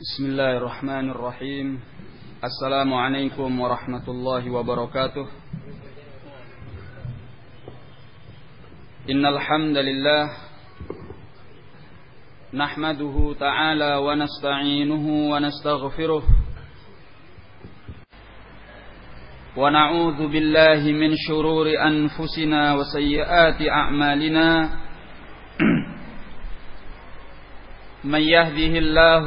بسم الله الرحمن الرحيم السلام عليكم ورحمة الله وبركاته إن الحمد لله نحمده تعالى ونستعينه ونستغفره ونعوذ بالله من شرور أنفسنا وسيئات أعمالنا من يهده الله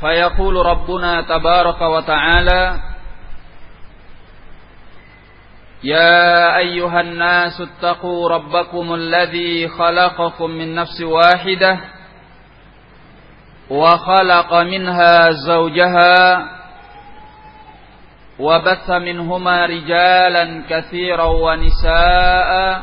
فيقول ربنا تبارك وتعالى يا أيها الناس اتقوا ربكم الذي خلقكم من نفس واحدة وخلق منها زوجها وبث منهما رجالا كثيرا ونساء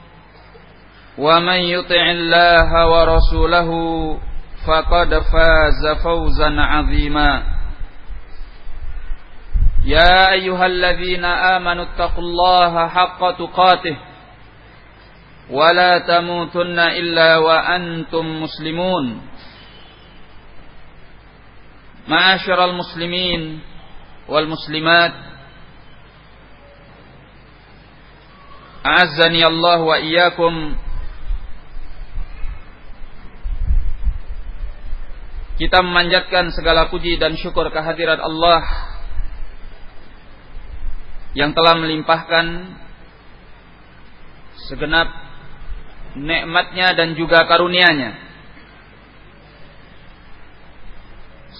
ومن يطع الله ورسوله فقد فاز فوزا عظيما. يا أيها الذين آمنوا اتقوا الله حق تقاته ولا تموتن إلا وأنتم مسلمون. معاشر المسلمين والمسلمات أعزني الله وإياكم Kita memanjatkan segala puji dan syukur kehadirat Allah yang telah melimpahkan segenap nikmatnya dan juga karunia-Nya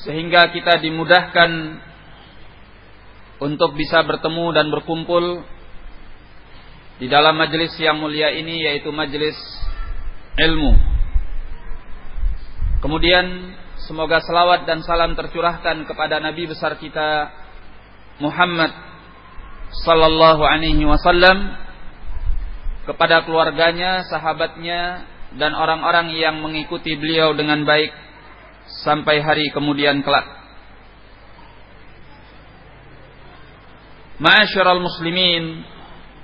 sehingga kita dimudahkan untuk bisa bertemu dan berkumpul di dalam majelis yang mulia ini yaitu majelis ilmu. Kemudian Semoga selawat dan salam tercurahkan kepada Nabi besar kita Muhammad sallallahu alaihi wasallam kepada keluarganya, sahabatnya dan orang-orang yang mengikuti beliau dengan baik sampai hari kemudian kelak. Ma'asyiral muslimin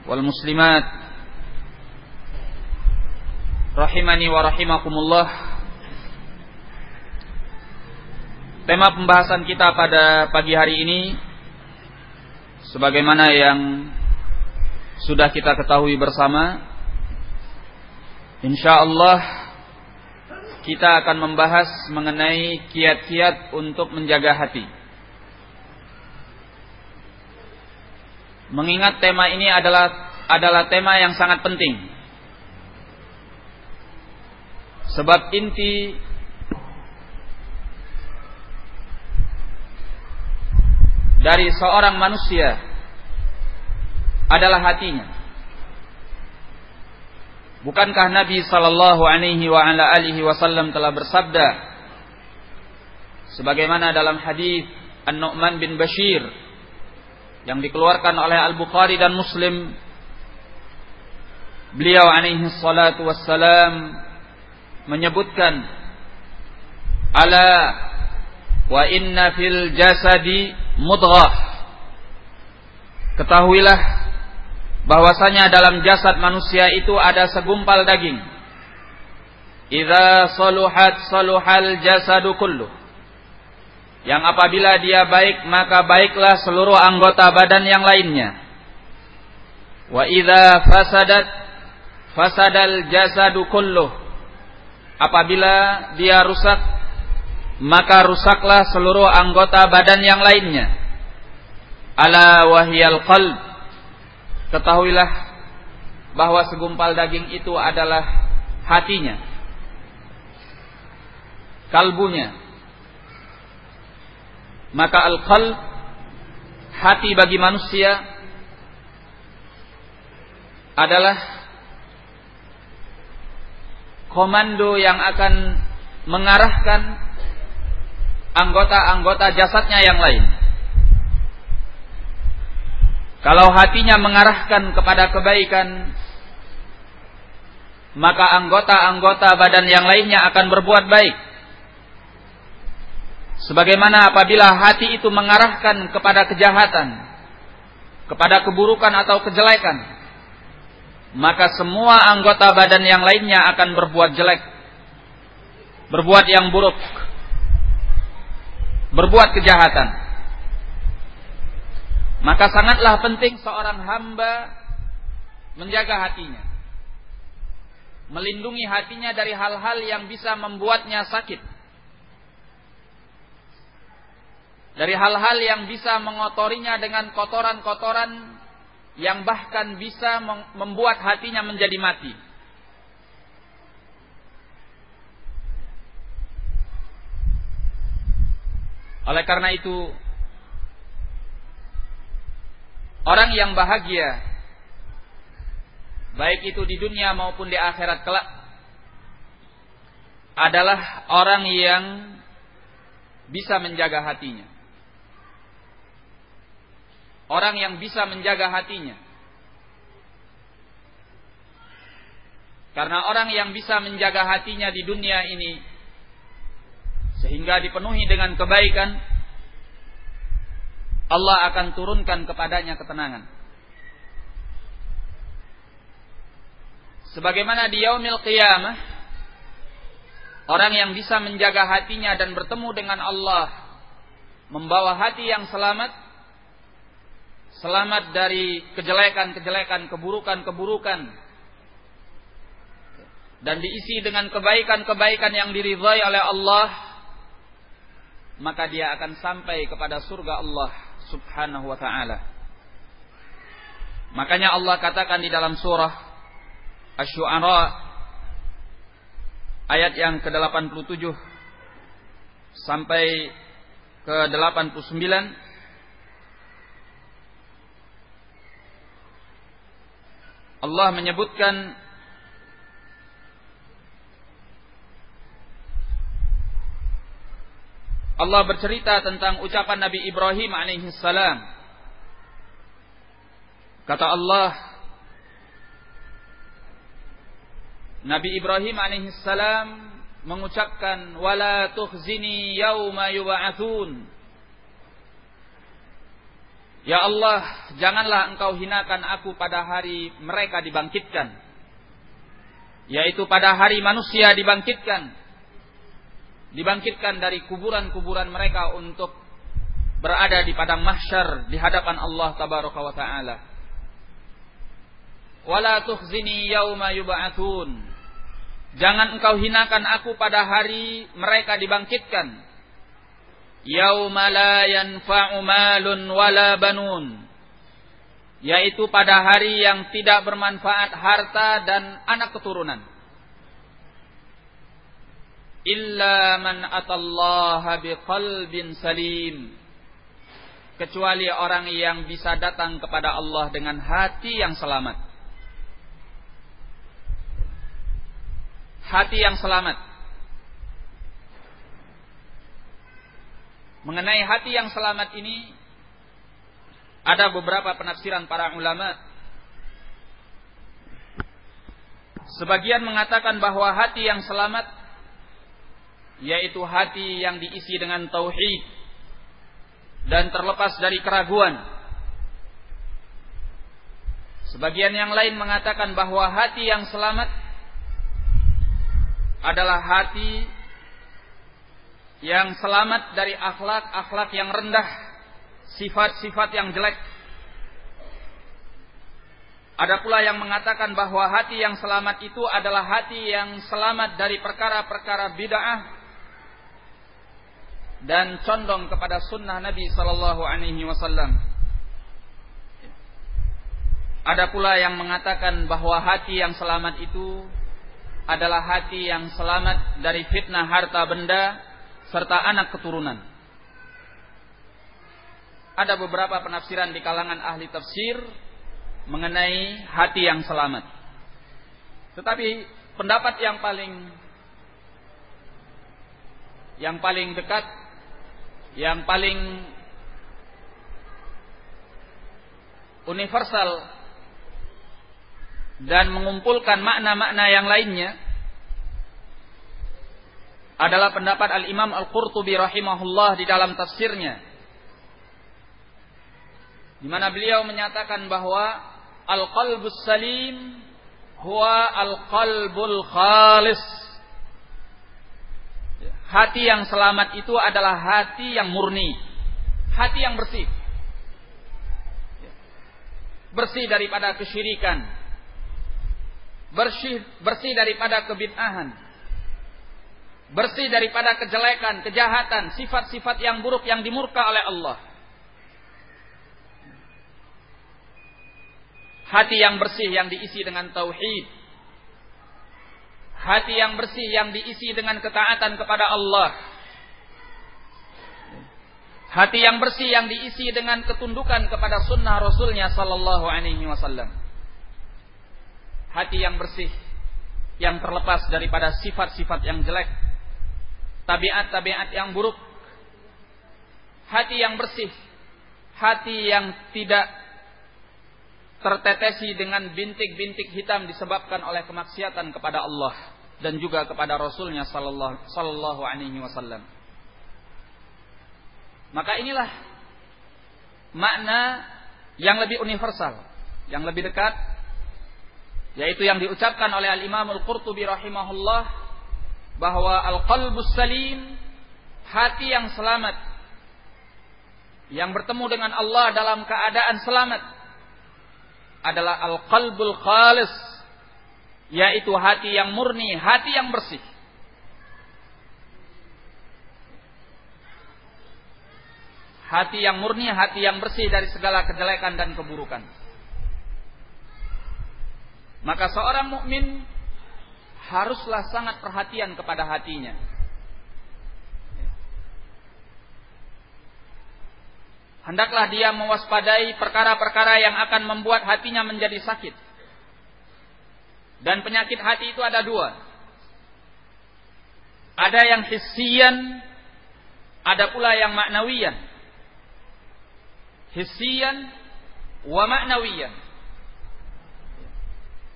wal muslimat rahimani wa rahimakumullah Tema pembahasan kita pada pagi hari ini sebagaimana yang sudah kita ketahui bersama insyaallah kita akan membahas mengenai kiat-kiat untuk menjaga hati. Mengingat tema ini adalah adalah tema yang sangat penting. Sebab inti dari seorang manusia adalah hatinya. Bukankah Nabi sallallahu alaihi wa ala alihi wasallam telah bersabda sebagaimana dalam hadis An-Nu'man bin Bashir yang dikeluarkan oleh Al-Bukhari dan Muslim beliau alaihi salatu wassalam menyebutkan ala wa inna fil jasadi mudghah. Ketahuilah bahwasanya dalam jasad manusia itu ada segumpal daging. Idza saluhat saluhal jasadu kullu. Yang apabila dia baik maka baiklah seluruh anggota badan yang lainnya. Wa idza fasadat fasadal jasadu kullu. Apabila dia rusak maka rusaklah seluruh anggota badan yang lainnya. Ala wahyal qalb. Ketahuilah bahwa segumpal daging itu adalah hatinya. Kalbunya. Maka al-qalb hati bagi manusia adalah komando yang akan mengarahkan anggota-anggota jasadnya yang lain. Kalau hatinya mengarahkan kepada kebaikan, maka anggota-anggota badan yang lainnya akan berbuat baik. Sebagaimana apabila hati itu mengarahkan kepada kejahatan, kepada keburukan atau kejelekan, maka semua anggota badan yang lainnya akan berbuat jelek, berbuat yang buruk berbuat kejahatan. Maka sangatlah penting seorang hamba menjaga hatinya. Melindungi hatinya dari hal-hal yang bisa membuatnya sakit. Dari hal-hal yang bisa mengotorinya dengan kotoran-kotoran yang bahkan bisa membuat hatinya menjadi mati. Oleh karena itu, orang yang bahagia, baik itu di dunia maupun di akhirat kelak, adalah orang yang bisa menjaga hatinya. Orang yang bisa menjaga hatinya. Karena orang yang bisa menjaga hatinya di dunia ini sehingga dipenuhi dengan kebaikan Allah akan turunkan kepadanya ketenangan. Sebagaimana di yaumil qiyamah orang yang bisa menjaga hatinya dan bertemu dengan Allah membawa hati yang selamat selamat dari kejelekan-kejelekan keburukan-keburukan dan diisi dengan kebaikan-kebaikan yang diridhai oleh Allah maka dia akan sampai kepada surga Allah Subhanahu wa taala. Makanya Allah katakan di dalam surah Asy-Syu'ara ayat yang ke-87 sampai ke-89 Allah menyebutkan Allah bercerita tentang ucapan Nabi Ibrahim alaihissalam. Kata Allah, Nabi Ibrahim alaihissalam mengucapkan wala tukhzini yauma yub'atsun. Ya Allah, janganlah engkau hinakan aku pada hari mereka dibangkitkan. Yaitu pada hari manusia dibangkitkan dibangkitkan dari kuburan-kuburan mereka untuk berada di padang mahsyar di hadapan Allah tabaraka wa taala. Wala tukhzini yauma yub'atsun. Jangan engkau hinakan aku pada hari mereka dibangkitkan. Yauma la yanfa'u malun wala banun. Yaitu pada hari yang tidak bermanfaat harta dan anak keturunan illa man atallaha biqalbin salim. Kecuali orang yang bisa datang kepada Allah dengan hati yang selamat. Hati yang selamat. Mengenai hati yang selamat ini ada beberapa penafsiran para ulama. Sebagian mengatakan bahwa hati yang selamat yaitu hati yang diisi dengan tauhid dan terlepas dari keraguan. Sebagian yang lain mengatakan bahwa hati yang selamat adalah hati yang selamat dari akhlak-akhlak yang rendah, sifat-sifat yang jelek. Ada pula yang mengatakan bahwa hati yang selamat itu adalah hati yang selamat dari perkara-perkara bid'ah dan condong kepada sunnah Nabi sallallahu alaihi wasallam. Ada pula yang mengatakan bahwa hati yang selamat itu adalah hati yang selamat dari fitnah harta benda serta anak keturunan. Ada beberapa penafsiran di kalangan ahli tafsir mengenai hati yang selamat. Tetapi pendapat yang paling yang paling dekat, yang paling universal dan mengumpulkan makna-makna yang lainnya adalah pendapat Al-Imam Al-Qurtubi rahimahullah di dalam tafsirnya. Di mana beliau menyatakan bahwa al-qalbus salim huwa al-qalbul khalis hati yang selamat itu adalah hati yang murni hati yang bersih bersih daripada kesyirikan bersih bersih daripada kebid'ahan bersih daripada kejelekan, kejahatan, sifat-sifat yang buruk yang dimurka oleh Allah. Hati yang bersih yang diisi dengan tauhid. Hati yang bersih yang diisi dengan ketaatan kepada Allah. Hati yang bersih yang diisi dengan ketundukan kepada sunnah Rasulnya Sallallahu Alaihi Wasallam hati yang bersih yang terlepas daripada sifat-sifat yang jelek, tabiat-tabiat yang buruk, hati yang bersih, hati yang tidak tertetesi dengan bintik-bintik hitam disebabkan oleh kemaksiatan kepada Allah dan juga kepada Rasulnya Sallallahu Alaihi Wasallam. Maka inilah makna yang lebih universal, yang lebih dekat yaitu yang diucapkan oleh Al-Imam Al-Qurtubi rahimahullah bahwa al-qalbus salim hati yang selamat yang bertemu dengan Allah dalam keadaan selamat adalah al-qalbul khalis yaitu hati yang murni, hati yang bersih. Hati yang murni, hati yang bersih dari segala kejelekan dan keburukan. Maka seorang mukmin haruslah sangat perhatian kepada hatinya. Hendaklah dia mewaspadai perkara-perkara yang akan membuat hatinya menjadi sakit. Dan penyakit hati itu ada dua. Ada yang hissian, ada pula yang maknawiyan. Hissian wa maknawiyan.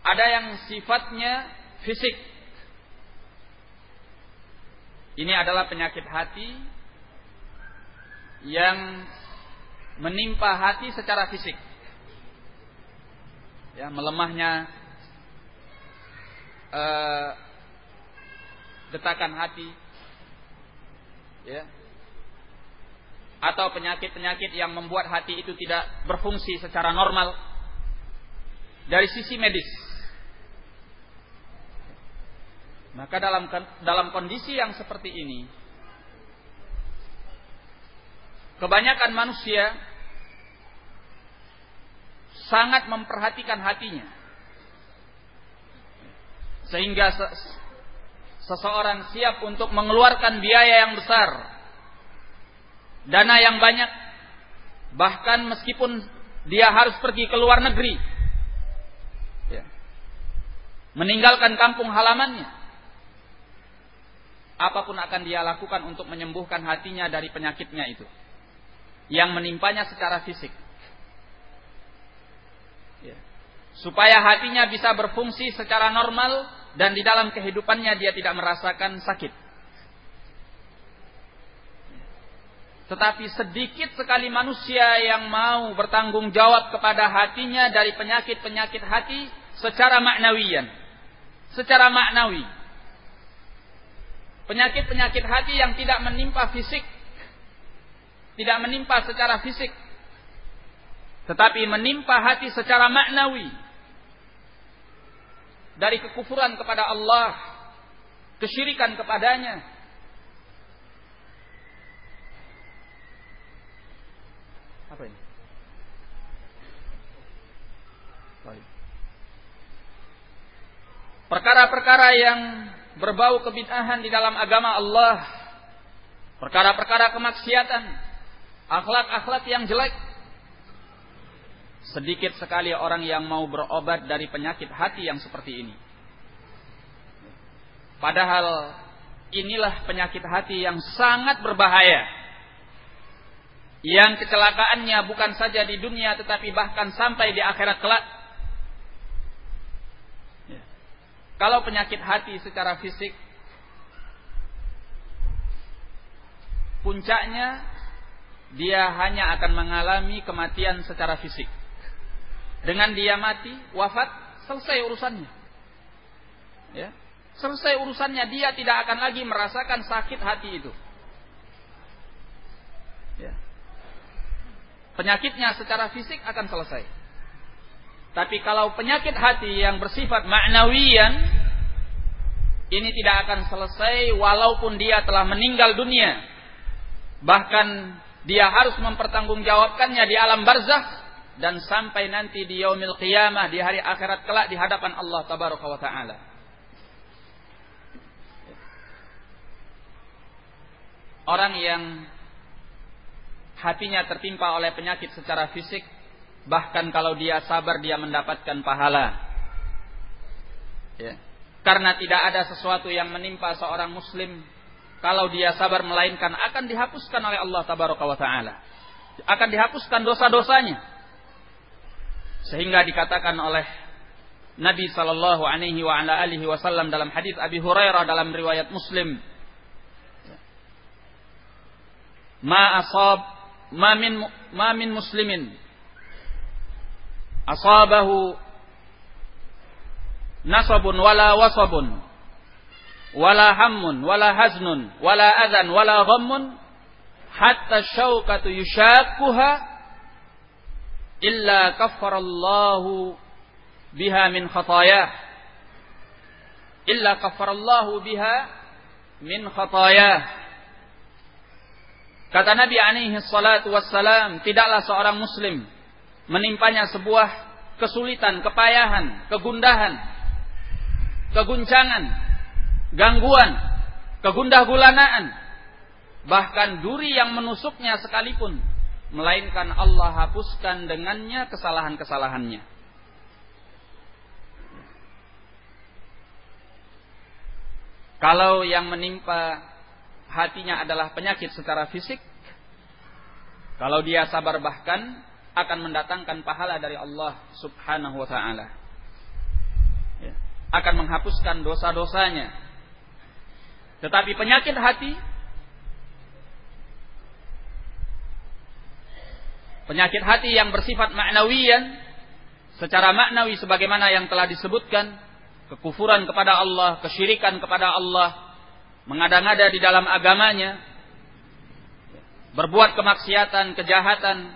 Ada yang sifatnya fisik. Ini adalah penyakit hati yang menimpa hati secara fisik. Ya, melemahnya uh, detakan hati. Ya. Atau penyakit-penyakit yang membuat hati itu tidak berfungsi secara normal dari sisi medis. Maka dalam dalam kondisi yang seperti ini, kebanyakan manusia sangat memperhatikan hatinya. Sehingga seseorang siap untuk mengeluarkan biaya yang besar, dana yang banyak, bahkan meskipun dia harus pergi ke luar negeri, ya, meninggalkan kampung halamannya, apa pun akan dia lakukan untuk menyembuhkan hatinya dari penyakitnya itu yang menimpanya secara fisik. Ya. Supaya hatinya bisa berfungsi secara normal dan di dalam kehidupannya dia tidak merasakan sakit. Tetapi sedikit sekali manusia yang mau bertanggung jawab kepada hatinya dari penyakit-penyakit hati secara maknawian. Secara maknawi Penyakit-penyakit hati yang tidak menimpa fisik. Tidak menimpa secara fisik. Tetapi menimpa hati secara maknawi. Dari kekufuran kepada Allah. Kesyirikan kepadanya. Apa ini? Perkara-perkara yang berbau kebid'ahan di dalam agama Allah, perkara-perkara kemaksiatan, akhlak-akhlak yang jelek. Sedikit sekali orang yang mau berobat dari penyakit hati yang seperti ini. Padahal inilah penyakit hati yang sangat berbahaya. Yang kecelakaannya bukan saja di dunia tetapi bahkan sampai di akhirat kelak. Ya. Kalau penyakit hati secara fisik puncaknya dia hanya akan mengalami kematian secara fisik. Dengan dia mati, wafat, selesai urusannya. Ya. Selesai urusannya dia tidak akan lagi merasakan sakit hati itu. Ya. Penyakitnya secara fisik akan selesai. Tapi kalau penyakit hati yang bersifat maknawian ini tidak akan selesai walaupun dia telah meninggal dunia. Bahkan dia harus mempertanggungjawabkannya di alam barzakh dan sampai nanti di yaumil qiyamah di hari akhirat kelak di hadapan Allah tabaraka wa taala. Orang yang hatinya tertimpa oleh penyakit secara fisik, bahkan kalau dia sabar dia mendapatkan pahala. Ya. Karena tidak ada sesuatu yang menimpa seorang muslim kalau dia sabar melainkan akan dihapuskan oleh Allah tabaraka wa taala. Akan dihapuskan dosa-dosanya. Sehingga dikatakan oleh Nabi sallallahu alaihi wa ala alihi wasallam dalam hadis Abi Hurairah dalam riwayat Muslim. Ma asab ma min ma min muslimin. Asabahu nasabun wala wasabun. Wala hammun wala haznun wala adhan wala ghammun. Hatta syaukatu yushakuha illa kaffarallahu biha min khatayah. Illa kaffarallahu biha min khatayah. Kata Nabi alaihi salatu wassalam, tidaklah seorang muslim menimpanya sebuah kesulitan, kepayahan, kegundahan, keguncangan, gangguan, kegundah gulanaan, bahkan duri yang menusuknya sekalipun, melainkan Allah hapuskan dengannya kesalahan-kesalahannya. Kalau yang menimpa hatinya adalah penyakit secara fisik, kalau dia sabar bahkan akan mendatangkan pahala dari Allah Subhanahu wa taala. Ya. Akan menghapuskan dosa-dosanya. Tetapi penyakit hati penyakit hati yang bersifat maknawiyan secara maknawi sebagaimana yang telah disebutkan kekufuran kepada Allah, kesyirikan kepada Allah, mengada-ngada di dalam agamanya, berbuat kemaksiatan, kejahatan,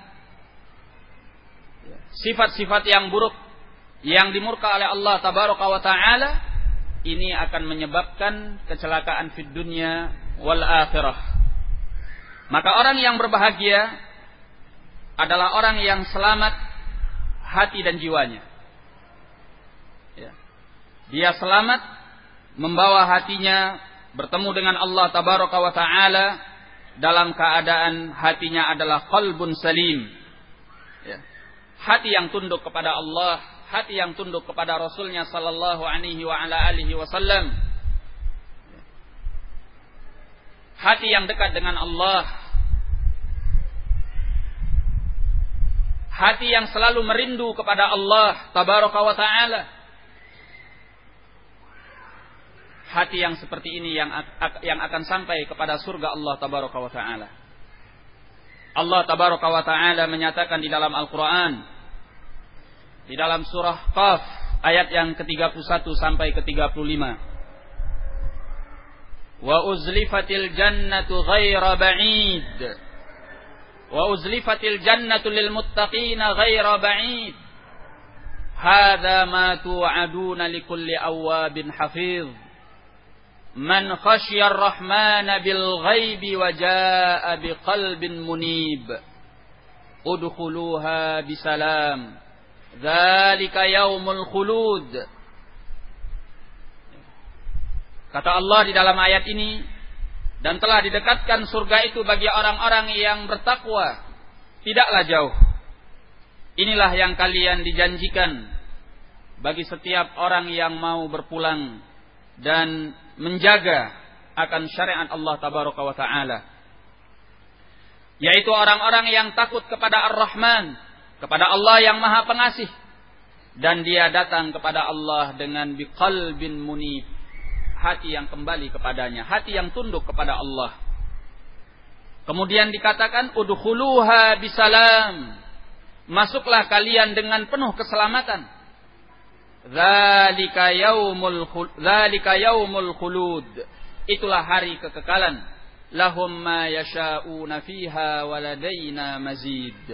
sifat-sifat yang buruk yang dimurka oleh Allah tabaraka wa taala ini akan menyebabkan kecelakaan fid dunya wal akhirah. Maka orang yang berbahagia adalah orang yang selamat hati dan jiwanya. Ya. Dia selamat membawa hatinya bertemu dengan Allah tabaraka wa taala dalam keadaan hatinya adalah qalbun salim. Ya. Hati yang tunduk kepada Allah, hati yang tunduk kepada Rasulnya sallallahu alaihi wa ala alihi wasallam. Hati yang dekat dengan Allah. Hati yang selalu merindu kepada Allah tabaraka wa taala. hati yang seperti ini yang yang akan sampai kepada surga Allah tabaraka wa taala. Allah tabaraka wa taala menyatakan di dalam Al-Qur'an di dalam surah Qaf ayat yang ke-31 sampai ke-35. Wa uzlifatil jannatu ghaira ba'id. Wa uzlifatil jannatu lil muttaqina ghaira ba'id. Hadza ma tu'aduna likulli awabin hafiz man khasyar rahmana bil ghaibi wa jaa biqalbin munib udkhuluha bisalam. Dzalika yaumul khulud. Kata Allah di dalam ayat ini dan telah didekatkan surga itu bagi orang-orang yang bertakwa. Tidaklah jauh. Inilah yang kalian dijanjikan bagi setiap orang yang mau berpulang dan menjaga akan syariat Allah tabaraka wa taala. Yaitu orang-orang yang takut kepada Ar-Rahman kepada Allah yang Maha Pengasih. Dan dia datang kepada Allah dengan biqalbin munib hati yang kembali kepadanya hati yang tunduk kepada Allah kemudian dikatakan udkhuluha bisalam masuklah kalian dengan penuh keselamatan Zalika yaumul zalika yaumul khulud. Itulah hari kekekalan. Lahum ma yasha'una fiha waladaina mazid.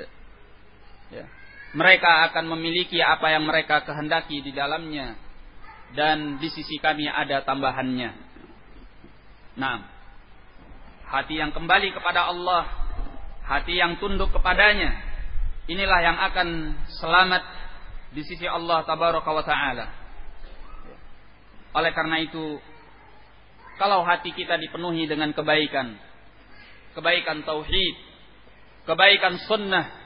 Ya. Mereka akan memiliki apa yang mereka kehendaki di dalamnya dan di sisi kami ada tambahannya. Nah, hati yang kembali kepada Allah, hati yang tunduk kepadanya, inilah yang akan selamat di sisi Allah tabaraka wa taala. Oleh karena itu, kalau hati kita dipenuhi dengan kebaikan, kebaikan tauhid, kebaikan sunnah,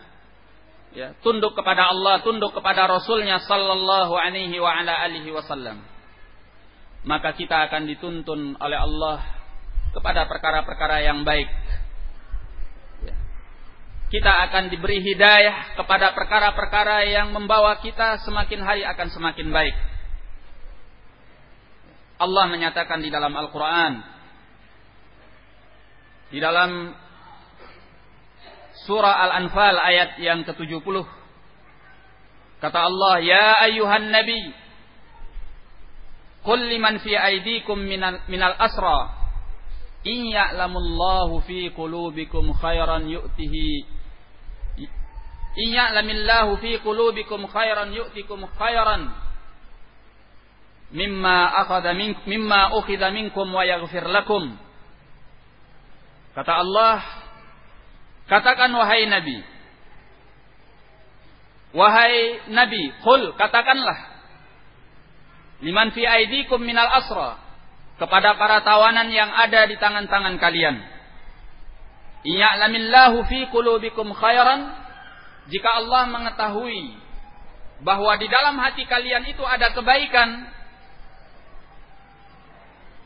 ya, tunduk kepada Allah, tunduk kepada Rasulnya sallallahu alaihi wa ala alihi wasallam. Maka kita akan dituntun oleh Allah kepada perkara-perkara yang baik kita akan diberi hidayah kepada perkara-perkara yang membawa kita semakin hari akan semakin baik. Allah menyatakan di dalam Al-Quran, di dalam surah Al-Anfal ayat yang ke-70, kata Allah, Ya ayuhan Nabi, Qul liman fi aidikum minal, minal asra, in ya'lamullahu fi qulubikum khairan yu'tihi. Iya'lamillahu fi qulubikum khairan yu'tikum khairan mimma akhadha min mimma ukhidha minkum wa yaghfir lakum. Kata Allah, katakan wahai Nabi. Wahai Nabi, qul katakanlah liman fi aidikum minal asra kepada para tawanan yang ada di tangan-tangan kalian. Iya'lamillahu fi qulubikum khairan jika Allah mengetahui bahwa di dalam hati kalian itu ada kebaikan,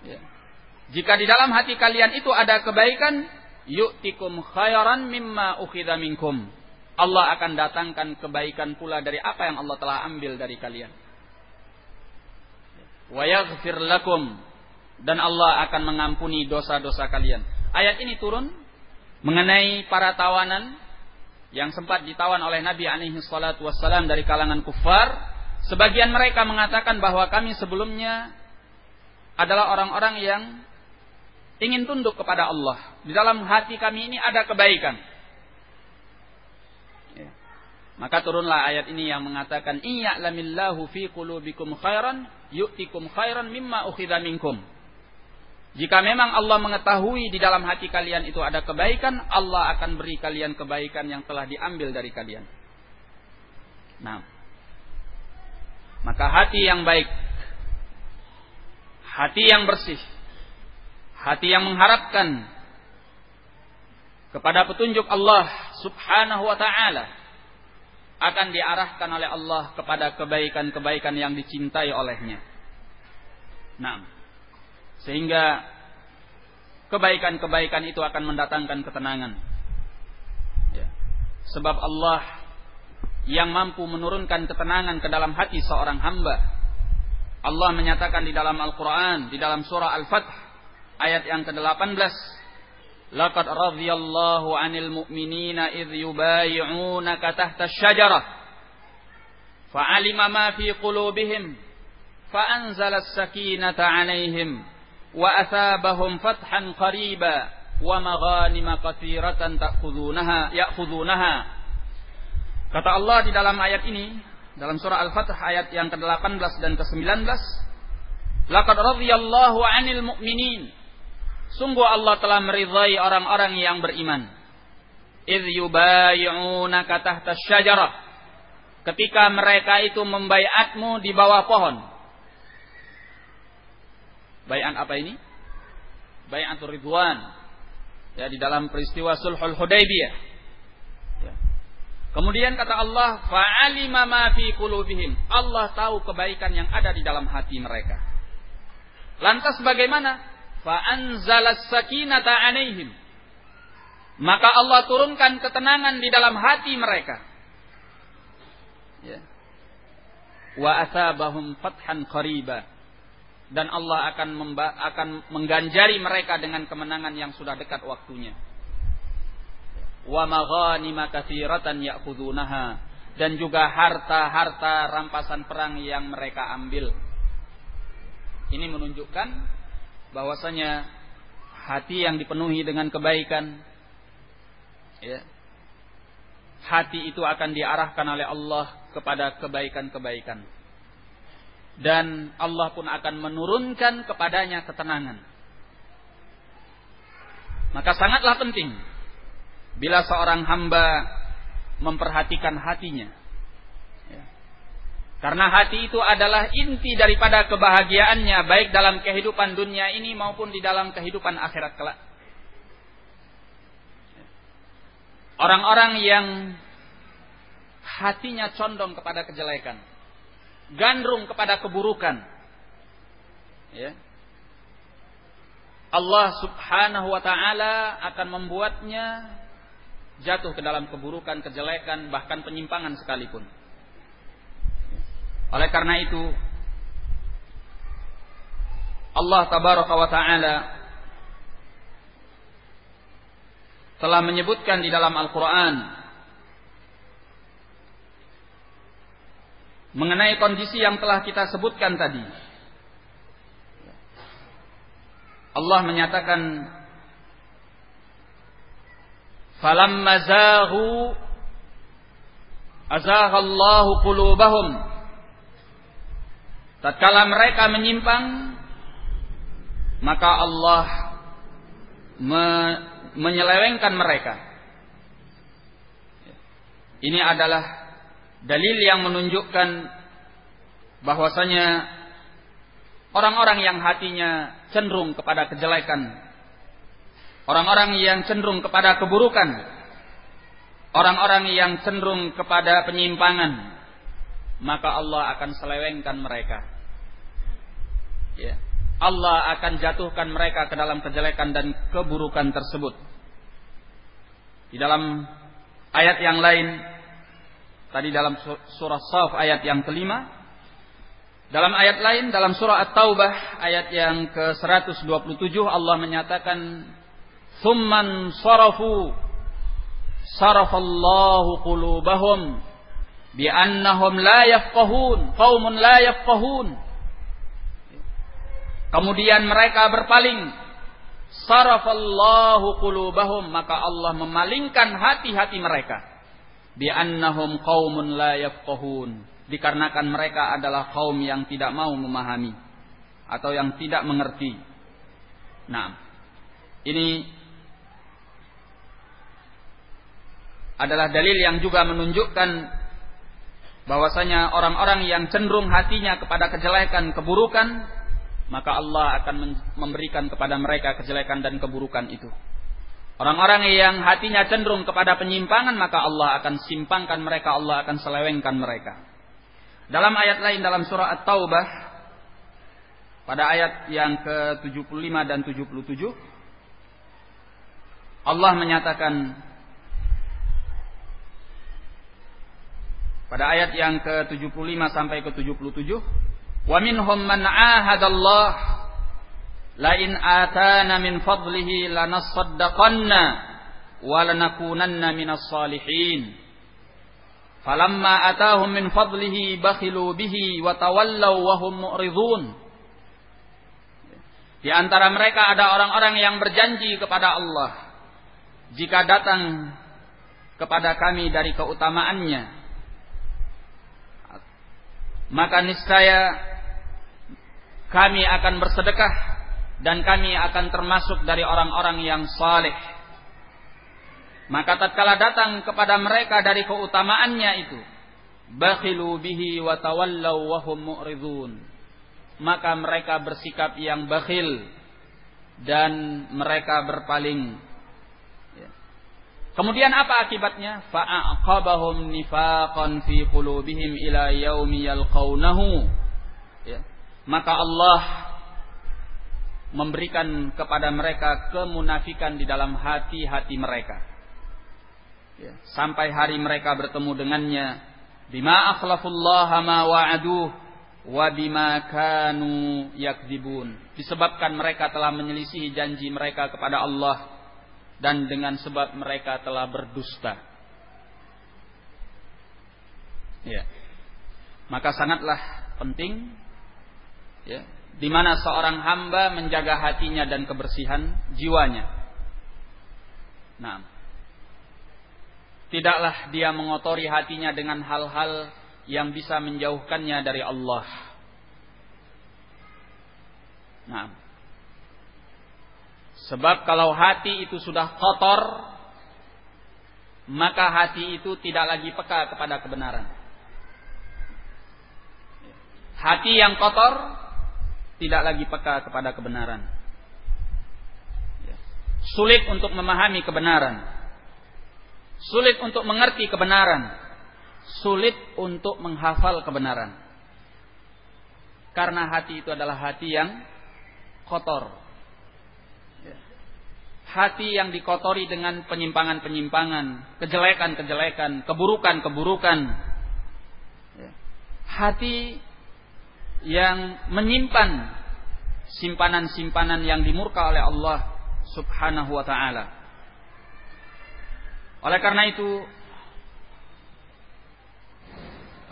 ya. jika di dalam hati kalian itu ada kebaikan, yu'tikum khairan mimma ukhidha minkum. Allah akan datangkan kebaikan pula dari apa yang Allah telah ambil dari kalian. Wa yaghfir lakum dan Allah akan mengampuni dosa-dosa kalian. Ayat ini turun mengenai para tawanan yang sempat ditawan oleh Nabi alaihi salatu wassalam dari kalangan kufar, sebagian mereka mengatakan bahwa kami sebelumnya adalah orang-orang yang ingin tunduk kepada Allah. Di dalam hati kami ini ada kebaikan. Ya. Maka turunlah ayat ini yang mengatakan lamillahu fi qulubikum khairan yu'tikum khairan mimma ukhidha minkum. Jika memang Allah mengetahui di dalam hati kalian itu ada kebaikan, Allah akan beri kalian kebaikan yang telah diambil dari kalian. Nah, maka hati yang baik, hati yang bersih, hati yang mengharapkan kepada petunjuk Allah Subhanahu wa taala akan diarahkan oleh Allah kepada kebaikan-kebaikan yang dicintai olehnya. Nah, sehingga kebaikan-kebaikan itu akan mendatangkan ketenangan. Ya. Sebab Allah yang mampu menurunkan ketenangan ke dalam hati seorang hamba. Allah menyatakan di dalam Al-Quran, di dalam surah Al-Fath, ayat yang ke-18. Laqad radhiyallahu 'anil mu'minina idh yubayi'unaka tahta asy-syajarah. Fa'alima ma fi qulubihim. Fa'anzala as-sakinata 'alaihim wa asabahum fathan qariba wa maghanima katsiratan ta'khudunaha ya'khudunaha kata Allah di dalam ayat ini dalam surah Al-Fath ayat yang ke-18 dan ke-19 laqad radhiyallahu 'anil mu'minin sungguh Allah telah meridhai orang-orang yang beriman idh yubay'unaka tahta syajarah ketika mereka itu membaiatmu di bawah pohon Bayan apa ini? Bayatul Ridwan. Ya di dalam peristiwa Sulhul Hudaybiyah. Ya. Kemudian kata Allah, fa'alima ma fi qulubihim. Allah tahu kebaikan yang ada di dalam hati mereka. Lantas bagaimana? Fa'anzalas sakinata. Maka Allah turunkan ketenangan di dalam hati mereka. Ya. Wa asabahum fathan qariba dan Allah akan akan mengganjari mereka dengan kemenangan yang sudah dekat waktunya. Wa maghanima katsiratan dan juga harta-harta rampasan perang yang mereka ambil. Ini menunjukkan bahwasanya hati yang dipenuhi dengan kebaikan ya, hati itu akan diarahkan oleh Allah kepada kebaikan-kebaikan dan Allah pun akan menurunkan kepadanya ketenangan. Maka sangatlah penting bila seorang hamba memperhatikan hatinya. Karena hati itu adalah inti daripada kebahagiaannya baik dalam kehidupan dunia ini maupun di dalam kehidupan akhirat kelak. Orang-orang yang hatinya condong kepada kejelekan gandrung kepada keburukan. Ya. Allah Subhanahu wa taala akan membuatnya jatuh ke dalam keburukan, kejelekan, bahkan penyimpangan sekalipun. Oleh karena itu Allah tabaraka wa taala telah menyebutkan di dalam Al-Qur'an mengenai kondisi yang telah kita sebutkan tadi. Allah menyatakan falamma zaghu azaghallahu qulubahum tatkala mereka menyimpang maka Allah me menyelewengkan mereka. Ini adalah dalil yang menunjukkan bahwasanya orang-orang yang hatinya cenderung kepada kejelekan, orang-orang yang cenderung kepada keburukan, orang-orang yang cenderung kepada penyimpangan, maka Allah akan selewengkan mereka. Ya. Allah akan jatuhkan mereka ke dalam kejelekan dan keburukan tersebut. Di dalam ayat yang lain Tadi dalam surah Saf ayat yang kelima. Dalam ayat lain dalam surah At-Taubah ayat yang ke-127 Allah menyatakan Thumman sarafu sarafallahu qulubahum bi'annahum la yafqahun qaumun la yafqahun. Kemudian mereka berpaling. Sarafallahu qulubahum maka Allah memalingkan hati-hati mereka. Bi'annahum qaumun la yafqahun dikarenakan mereka adalah kaum yang tidak mau memahami atau yang tidak mengerti. Nah, ini adalah dalil yang juga menunjukkan bahwasanya orang-orang yang cenderung hatinya kepada kejelekan, keburukan, maka Allah akan memberikan kepada mereka kejelekan dan keburukan itu. Orang-orang yang hatinya cenderung kepada penyimpangan maka Allah akan simpangkan mereka, Allah akan selewengkan mereka. Dalam ayat lain dalam surah At-Taubah pada ayat yang ke-75 dan 77 Allah menyatakan pada ayat yang ke-75 sampai ke-77 wa minhum man ahadallah lain atana min fadlihi lanasaddaqanna wa lanakunanna minas salihin. Falamma atahum min fadlihi bakhilu bihi wa tawallaw wa hum mu'ridun. Di antara mereka ada orang-orang yang berjanji kepada Allah jika datang kepada kami dari keutamaannya maka niscaya kami akan bersedekah dan kami akan termasuk dari orang-orang yang saleh. Maka tatkala datang kepada mereka dari keutamaannya itu, bakhilu bihi wa tawallaw wa hum mu'ridun. Maka mereka bersikap yang bakhil dan mereka berpaling. Kemudian apa akibatnya? Fa'aqabahum nifaqan fi qulubihim ila yaumi yalqaunahu. Ya. Maka Allah memberikan kepada mereka kemunafikan di dalam hati-hati mereka. Ya, sampai hari mereka bertemu dengannya bima akhlafullaha ma wa'aduh wa bima kanu yakdibun disebabkan mereka telah menyelisihi janji mereka kepada Allah dan dengan sebab mereka telah berdusta ya maka sangatlah penting ya di mana seorang hamba menjaga hatinya dan kebersihan jiwanya. Nah, tidaklah dia mengotori hatinya dengan hal-hal yang bisa menjauhkannya dari Allah. Nah, sebab kalau hati itu sudah kotor, maka hati itu tidak lagi peka kepada kebenaran. Hati yang kotor tidak lagi peka kepada kebenaran. Sulit untuk memahami kebenaran. Sulit untuk mengerti kebenaran. Sulit untuk menghafal kebenaran. Karena hati itu adalah hati yang kotor. Hati yang dikotori dengan penyimpangan-penyimpangan, kejelekan-kejelekan, keburukan-keburukan. Ya. Hati yang menyimpan simpanan-simpanan yang dimurka oleh Allah Subhanahu wa taala. Oleh karena itu,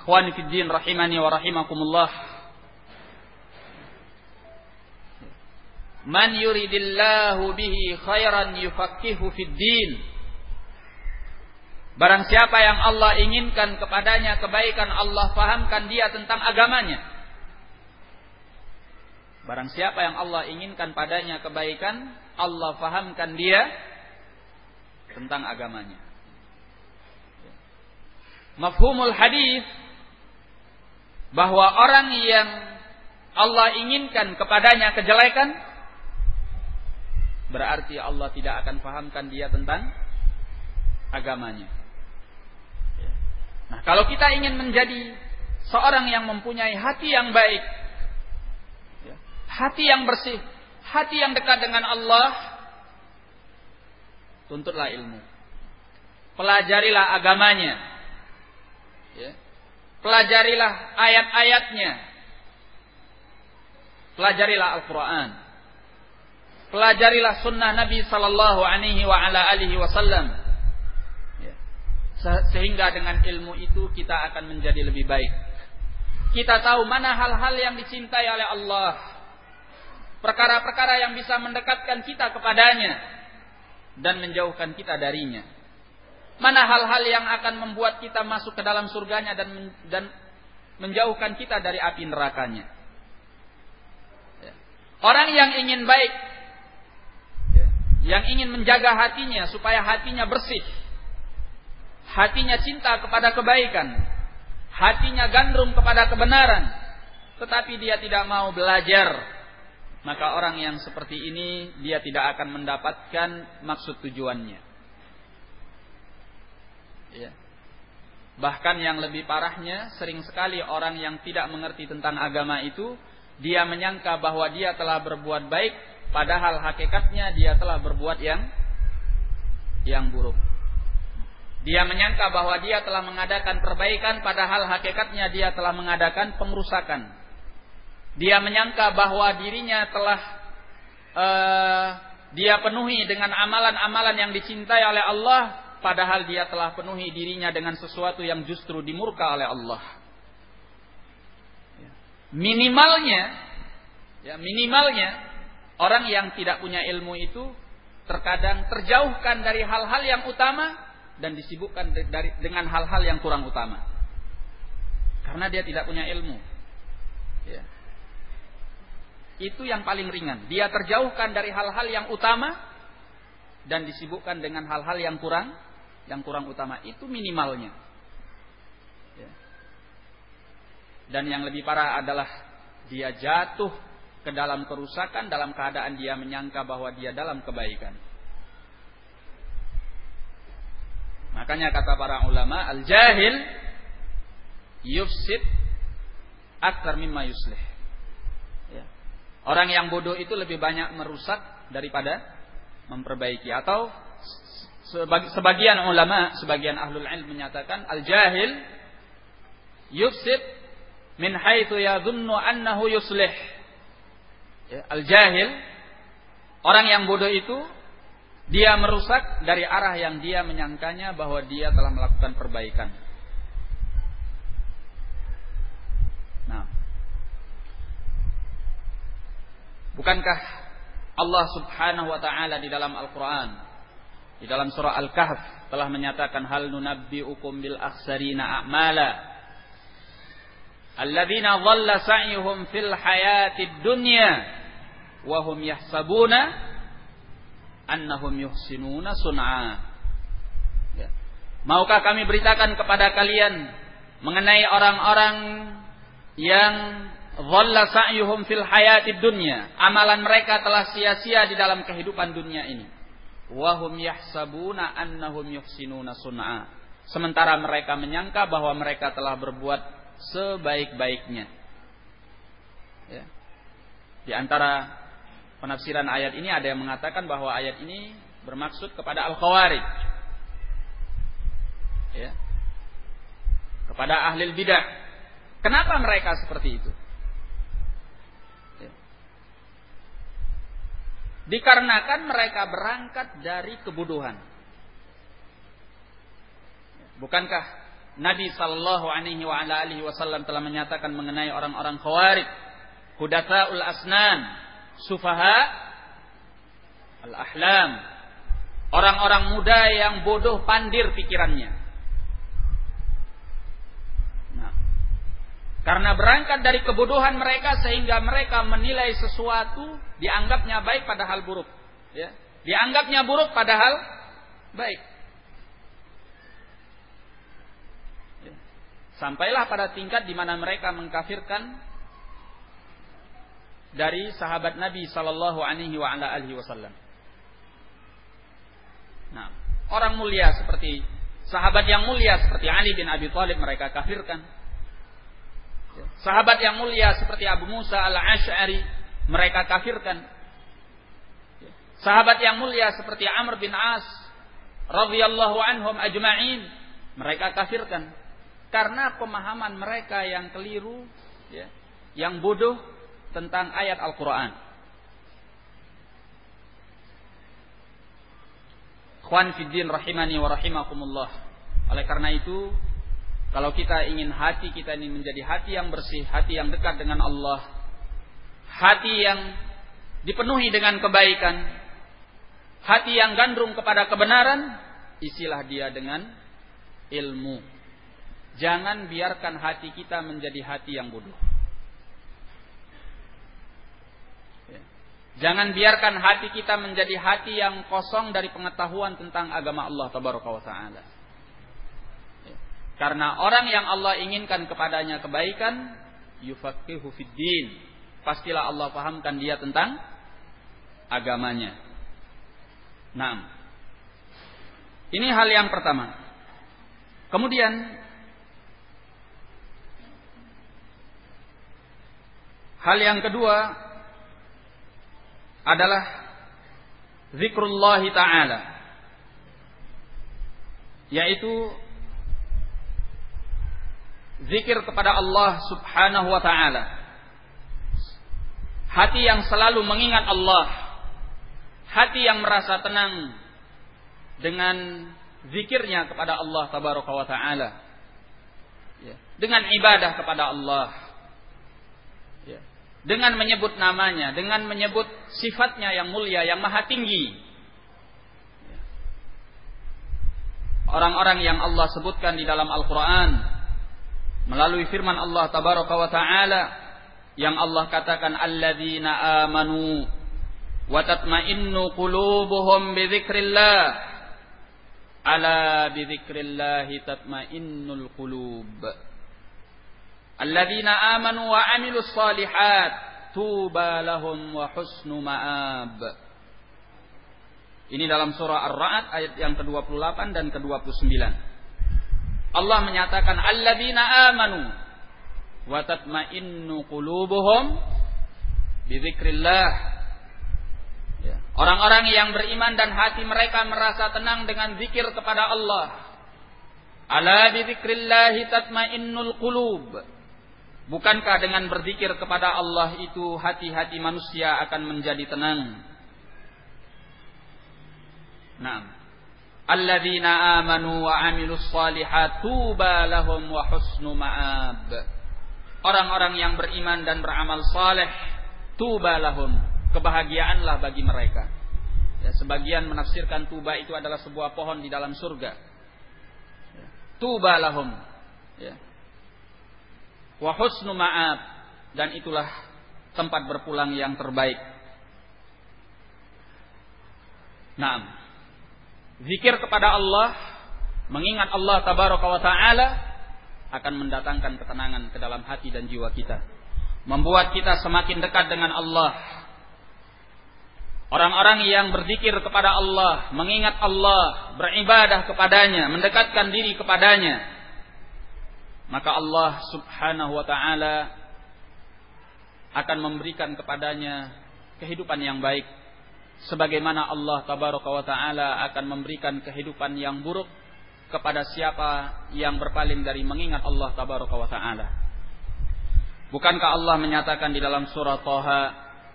ikhwani fid din rahimani wa rahimakumullah. Man yuridillahu bihi khairan yufaqihu fid din. Barang siapa yang Allah inginkan kepadanya kebaikan, Allah fahamkan dia tentang agamanya. Barang siapa yang Allah inginkan padanya kebaikan, Allah fahamkan dia tentang agamanya. Mafhumul hadis bahwa orang yang Allah inginkan kepadanya kejelekan berarti Allah tidak akan fahamkan dia tentang agamanya. Nah, kalau kita ingin menjadi seorang yang mempunyai hati yang baik, hati yang bersih, hati yang dekat dengan Allah, tuntutlah ilmu. Pelajarilah agamanya. Ya. Pelajarilah ayat-ayatnya. Pelajarilah Al-Quran. Pelajarilah sunnah Nabi Sallallahu Alaihi Wasallam. Ya. Sehingga dengan ilmu itu kita akan menjadi lebih baik. Kita tahu mana hal-hal yang dicintai oleh Allah perkara-perkara yang bisa mendekatkan kita kepadanya dan menjauhkan kita darinya. Mana hal-hal yang akan membuat kita masuk ke dalam surganya dan dan menjauhkan kita dari api nerakanya. Ya. Orang yang ingin baik, yang ingin menjaga hatinya supaya hatinya bersih, hatinya cinta kepada kebaikan, hatinya gandrung kepada kebenaran, tetapi dia tidak mau belajar maka orang yang seperti ini dia tidak akan mendapatkan maksud tujuannya. Ya. Bahkan yang lebih parahnya, sering sekali orang yang tidak mengerti tentang agama itu, dia menyangka bahwa dia telah berbuat baik, padahal hakikatnya dia telah berbuat yang yang buruk. Dia menyangka bahwa dia telah mengadakan perbaikan, padahal hakikatnya dia telah mengadakan pengerusakan. Dia menyangka bahwa dirinya telah uh, dia penuhi dengan amalan-amalan yang dicintai oleh Allah, padahal dia telah penuhi dirinya dengan sesuatu yang justru dimurka oleh Allah. Ya. Minimalnya, ya minimalnya orang yang tidak punya ilmu itu terkadang terjauhkan dari hal-hal yang utama dan disibukkan dari dengan hal-hal yang kurang utama. Karena dia tidak punya ilmu. Ya. Itu yang paling ringan. Dia terjauhkan dari hal-hal yang utama dan disibukkan dengan hal-hal yang kurang yang kurang utama itu minimalnya. Ya. Dan yang lebih parah adalah dia jatuh ke dalam kerusakan dalam keadaan dia menyangka bahwa dia dalam kebaikan. Makanya kata para ulama, al-jahil yufsid aktar mimma yuslih. Ya. Orang yang bodoh itu lebih banyak merusak daripada memperbaiki atau sebagian ulama, sebagian ahlul ilm menyatakan al-jahil yufsid min haitsu yadhunnu annahu yuslih. Ya, al-jahil orang yang bodoh itu dia merusak dari arah yang dia menyangkanya bahwa dia telah melakukan perbaikan. Nah, bukankah Allah Subhanahu wa taala di dalam Al-Qur'an di dalam surah Al-Kahf telah menyatakan hal nunabbiukum bil akhsarina a'mala alladzina dhalla sa'yuhum fil hayatid dunya wa hum yahsabuna annahum yuhsinuna sun'a. Ya. Maukah kami beritakan kepada kalian mengenai orang-orang yang dhalla sa'yuhum fil hayatid dunya. Amalan mereka telah sia-sia di dalam kehidupan dunia ini. Wahum yahsabuna annahum yuhsinuna sun'a. Sementara mereka menyangka bahwa mereka telah berbuat sebaik-baiknya. Ya. Di antara penafsiran ayat ini ada yang mengatakan bahwa ayat ini bermaksud kepada al-khawarij. Ya. Kepada ahli bidah. Kenapa mereka seperti itu? Ya. Dikarenakan mereka berangkat dari kebodohan. Bukankah Nabi Shallallahu Alaihi Wasallam telah menyatakan mengenai orang-orang khawarij, hudatsaul asnan, sufaha al-ahlam. Orang-orang muda yang bodoh pandir pikirannya. Nah, karena berangkat dari kebodohan mereka sehingga mereka menilai sesuatu dianggapnya baik padahal buruk. Ya. Dianggapnya buruk padahal baik. Ya. Sampailah pada tingkat di mana mereka mengkafirkan dari sahabat Nabi sallallahu alaihi wasallam. Nah, orang mulia seperti sahabat yang mulia seperti Ali bin Abi Thalib mereka kafirkan. Sahabat yang mulia seperti Abu Musa al-Ash'ari mereka kafirkan. Sahabat yang mulia seperti Amr bin As radhiyallahu anhum ajma'in mereka kafirkan karena pemahaman mereka yang keliru ya, yang bodoh tentang ayat Al-Quran. Khwan Fiddin rahimani wa rahimakumullah. Oleh karena itu, kalau kita ingin hati kita ini menjadi hati yang bersih, hati yang dekat dengan Allah, hati yang dipenuhi dengan kebaikan, hati yang gandrung kepada kebenaran, isilah dia dengan ilmu. Jangan biarkan hati kita menjadi hati yang bodoh. Jangan biarkan hati kita menjadi hati yang kosong dari pengetahuan tentang agama Allah taala. Ya. Karena orang yang Allah inginkan kepadanya kebaikan, yufaqihu fid din. Pastilah Allah pahamkan dia tentang agamanya. Nah, ini hal yang pertama. Kemudian hal yang kedua adalah zikrullah taala yaitu zikir kepada Allah Subhanahu wa taala. Hati yang selalu mengingat Allah hati yang merasa tenang dengan zikirnya kepada Allah tabaraka wa taala. Ya. dengan ibadah kepada Allah dengan menyebut namanya, dengan menyebut sifatnya yang mulia, yang maha tinggi. Orang-orang yang Allah sebutkan di dalam Al-Quran melalui firman Allah Tabaraka wa Ta'ala yang Allah katakan alladzina amanu wa tatma'innu qulubuhum bi dzikrillah Ala bidzikrillahi tatmainnul qulub. Alladzina amanu wa amilus salihat tuba lahum wa husnu ma'ab. Ini dalam surah Ar-Ra'd ayat yang ke-28 dan ke-29. Allah menyatakan alladzina amanu wa tatmainnu qulubuhum bidzikrillah Ya. Orang-orang yang beriman dan hati mereka merasa tenang dengan zikir kepada Allah. Ala bidzikrillahi tatmainnul qulub. Bukankah dengan berzikir kepada Allah itu hati-hati manusia akan menjadi tenang? Naam. Alladzina amanu wa amilus salihat tuba lahum wa husnu ma'ab. Orang-orang yang beriman dan beramal saleh, tuba lahum kebahagiaanlah bagi mereka. Ya, sebagian menafsirkan tuba itu adalah sebuah pohon di dalam surga. Ya, tuba lahum. Ya. Wa husnu ma'ab. Dan itulah tempat berpulang yang terbaik. Naam. Zikir kepada Allah, mengingat Allah tabaraka wa taala akan mendatangkan ketenangan ke dalam hati dan jiwa kita. Membuat kita semakin dekat dengan Allah Orang-orang yang berzikir kepada Allah, mengingat Allah, beribadah kepadanya, mendekatkan diri kepadanya. Maka Allah subhanahu wa ta'ala akan memberikan kepadanya kehidupan yang baik. Sebagaimana Allah tabaraka wa ta'ala akan memberikan kehidupan yang buruk kepada siapa yang berpaling dari mengingat Allah tabaraka wa ta'ala. Bukankah Allah menyatakan di dalam surah Taha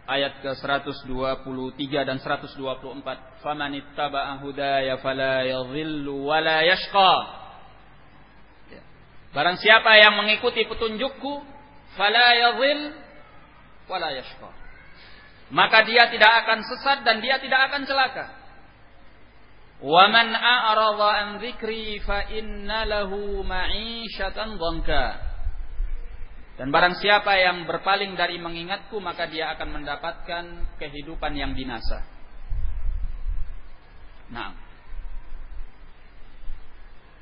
ayat ke-123 dan 124 faman ittaba'a hudaya fala yadhillu wa la yashqa ya. Barang siapa yang mengikuti petunjukku fala yadhill wa la yashqa maka dia tidak akan sesat dan dia tidak akan celaka wa man a'rada an dzikri fa inna lahu ma'isyatan dhanka dan barang siapa yang berpaling dari mengingatku maka dia akan mendapatkan kehidupan yang binasa. Nah.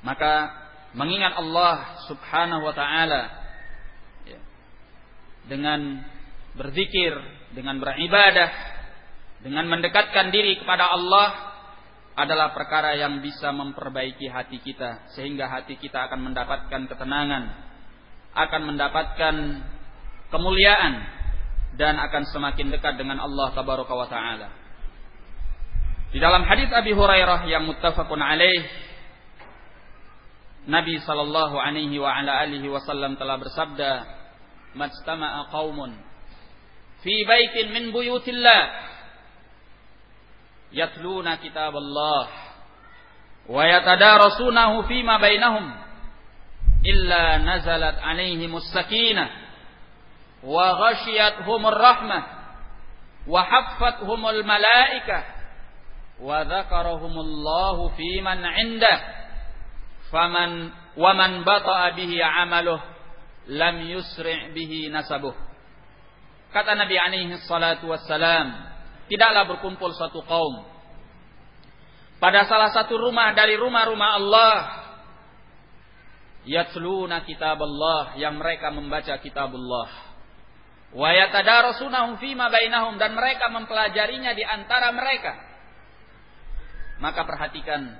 Maka mengingat Allah Subhanahu wa taala ya, dengan berzikir, dengan beribadah, dengan mendekatkan diri kepada Allah adalah perkara yang bisa memperbaiki hati kita sehingga hati kita akan mendapatkan ketenangan, akan mendapatkan kemuliaan dan akan semakin dekat dengan Allah tabaraka wa taala. Di dalam hadis Abi Hurairah yang muttafaqun alaih Nabi sallallahu alaihi wa ala alihi wasallam telah bersabda, "Majtama'a qaumun fi baitin min buyutillah yatluna kitab Allah wa yatadarasunahu fima bainahum." illa nazalat alaihimus sakinah wa ghashiyatuhumur rahmah wa haffathumul malaikah wa dzakarahumullahu fi man 'indah faman wa man bata'a bihi 'amaluh lam yusri' bihi nasabuh. Kata Nabi alaihi salatu wassalam tidaklah berkumpul satu kaum. Pada salah satu rumah dari rumah-rumah Allah yatluna kitab Allah yang mereka membaca kitab Allah wa yatadarasunahu fima bainahum dan mereka mempelajarinya di antara mereka. Maka perhatikan